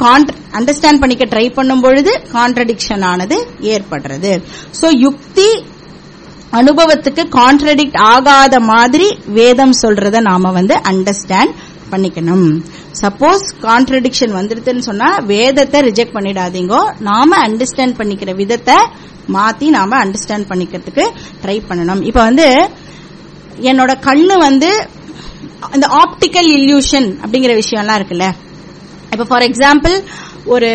அண்டர்ஸ்டாண்ட் பண்ணிக்க ட்ரை பண்ணும் பொழுது கான்ட்ரடிக்ஷன் ஆனது ஏற்படுறது. சோ யுக்தி அனுபவத்துக்கு கான்ட்ரடிக்ட் ஆகாத மாதிரி வேதம் சொல்றத நாம வந்து அண்டர்ஸ்டாண்ட் பண்ணிக்கணும். சப்போஸ் கான்ட்ரடிக்ஷன் வந்துருதுன்னு சொன்னா வேதத்தை ரிஜெக்ட் பண்ணிடாதீங்க. நாம அண்டர்ஸ்டாண்ட் பண்ணிக்கிற விதத்தை மாத்தி நாம அண்டர்ஸ்டாண்ட் பண்ணிக்கிறதுக்கு ட்ரை பண்ணணும். இப்ப வந்து என்னோட கண்ணு வந்து இந்த ஆப்டிக்கல் இல்யூஷன் அப்படிங்கிற விஷயம்லாம் இருக்குல்ல. இப்ப ஃபார் எக்ஸாம்பிள் ஒரு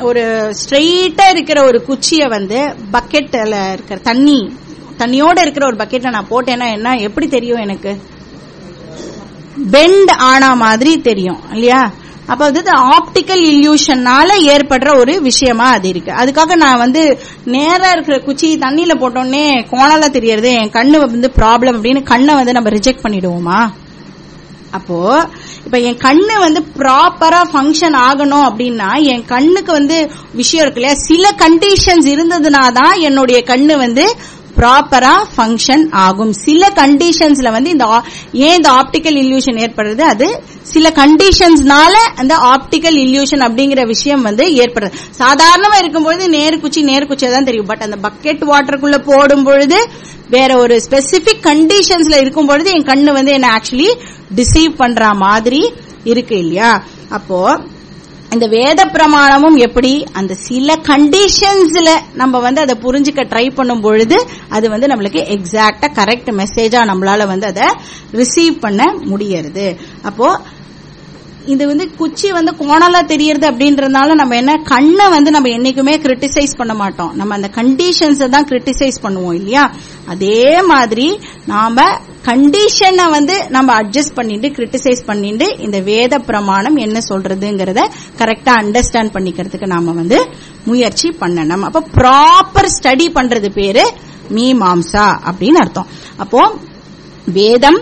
ஒரு ஸ்ட்ரெயிட்டா இருக்கிற ஒரு குச்சியை வந்து பக்கெட்ல இருக்கிற தண்ணி தண்ணியோட இருக்கிற ஒரு பக்கெட்ல நான் போட்டேன்னா என்ன? எப்படி தெரியும் எனக்கு? பெண்ட் ஆனா மாதிரி தெரியும் இல்லையா? அப்ப வந்து ஆப்டிக்கல் இல்யூஷனால ஏற்படுற ஒரு விஷயமா அது இருக்கு. அதுக்காக நான் வந்து நேரா இருக்கிற குச்சி தண்ணியில போட்டோன்னே கோணலா தெரியறது என் கண்ணு வந்து ப்ராப்ளம் அப்படின்னு கண்ணை வந்து நம்ம ரிஜெக்ட் பண்ணிடுவோமா? அப்போ இப்ப என் கண்ணு வந்து ப்ராப்பரா ஃபங்க்ஷன் ஆகணும் அப்படின்னா என் கண்ணுக்கு வந்து விஷயம் இருக்கு இல்லையா? சில கண்டிஷன்ஸ் இருந்ததுனா தான் என்னுடைய கண்ணு வந்து ப்ராப்பரா ஃபங்க்ஷன் ஆகும். சில கண்டிஷன்ஸ்ல வந்து இந்த ஏன் இந்த ஆப்டிக்கல் இல்யூஷன் ஏற்படுறது அது சில கண்டிஷன்ஸ்னால அந்த ஆப்டிக்கல் இல்யூஷன் அப்படிங்கிற விஷயம் வந்து ஏற்படுது. சாதாரணமா இருக்கும்போது நேர் குச்சி தான் தெரியும். பட் அந்த பக்கெட் வாட்டருக்குள்ள போடும் பொழுது வேற ஒரு ஸ்பெசிபிக் கண்டிஷன்ஸ்ல இருக்கும் பொழுது என் கண்ணு வந்து என்ன ஆக்சுவலி டிசீவ் பண்ற மாதிரி இருக்கு இல்லையா? அப்போ இந்த வேத பிரமாணமும் எப்படி? அந்த சில கண்டிஷன்ஸ்ல நம்ம வந்து அதை புரிஞ்சுக்க ட்ரை பண்ணும் பொழுது அது வந்து நம்மளுக்கு எக்ஸாக்டா கரெக்ட் மெசேஜா நம்மளால வந்து அதை ரிசீவ் பண்ண முடியறது. அப்போ இது வந்து குச்சி வந்து கோணலா தெரியறது அப்படின்றதுனால நம்ம என்ன கண்ணை வந்து நம்ம என்னைக்குமே கிரிட்டிசைஸ் பண்ண மாட்டோம். நம்ம அந்த கண்டிஷன்ஸ் தான் கிரிட்டிசைஸ் பண்ணுவோம் இல்லையா? அதே மாதிரி நாம கண்டிஷனை வந்து நம்ம அட்ஜஸ்ட் பண்ணிட்டு கிரிட்டிசைஸ் பண்ணிட்டு இந்த வேத பிரமாணம் என்ன சொல்றதுங்கிறத கரெக்டா அண்டர்ஸ்டாண்ட் பண்ணிக்கிறதுக்கு நாம வந்து முயற்சி பண்ணணும். அப்ப ப்ராப்பர் ஸ்டடி பண்றது பேரு மீமாம்சா அப்படின்னு அர்த்தம். அப்போ வேதம்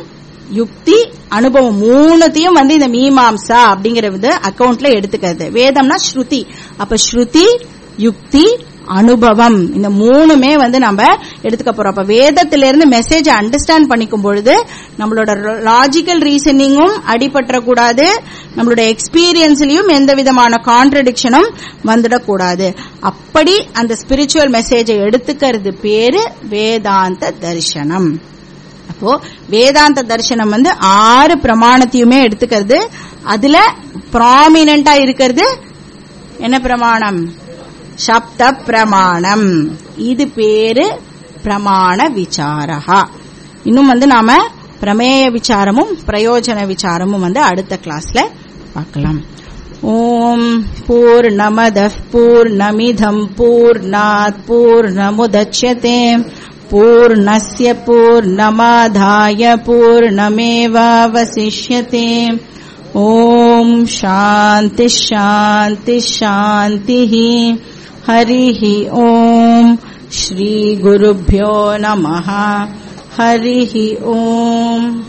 யுக்தி அனுபவம் மூணுத்தையும் வந்து இந்த மீமாம்சா அப்படிங்கிற வந்து அக்கௌண்ட்ல எடுத்துக்கிறது. வேதம்னா ஸ்ருதி. அப்ப ஸ்ருதி யுக்தி அனுபவம். இந்த மூணுமே வந்து நம்ம எடுத்துக்க போறோம். அப்ப வேதத்திலிருந்து மெசேஜ் அண்டர்ஸ்டாண்ட் பண்ணிக்கும் பொழுது நம்மளோட லாஜிக்கல் ரீசனிங்கும் அடிபற்றக்கூடாது. நம்மளோட எக்ஸ்பீரியன்ஸ்லயும் எந்த விதமான கான்ட்ரடிக்ஷனும் வந்துடக்கூடாது. அப்படி அந்த ஸ்பிரிச்சுவல் மெசேஜை எடுத்துக்கிறது பேரு வேதாந்த தரிசனம். அப்போ வேதாந்த தரிசனம் வந்து ஆறு பிரமாணத்தையுமே எடுத்துக்கிறது. அதுல ப்ராமினா இருக்கிறது என்ன பிரமாணம்? சப்த பிரமாணம். இது பேரு பிரமாண விசாரகா. இன்னும் வந்து நாம பிரமேய விசாரமும் பிரயோஜன விசாரமும் வந்து அடுத்த கிளாஸ்ல பார்க்கலாம். ஓம் பூர்ணமத பூர்ணமிதம் பூர்ணாத் பூர்ணமுதட்சதே पूर्णस्य पूर्णमाधाय पूर्णमेवावशिष्यते। ॐ शान्ति शान्ति शान्तिः। हरिः ॐ श्रीगुरुभ्यो नमः। हरिः ॐ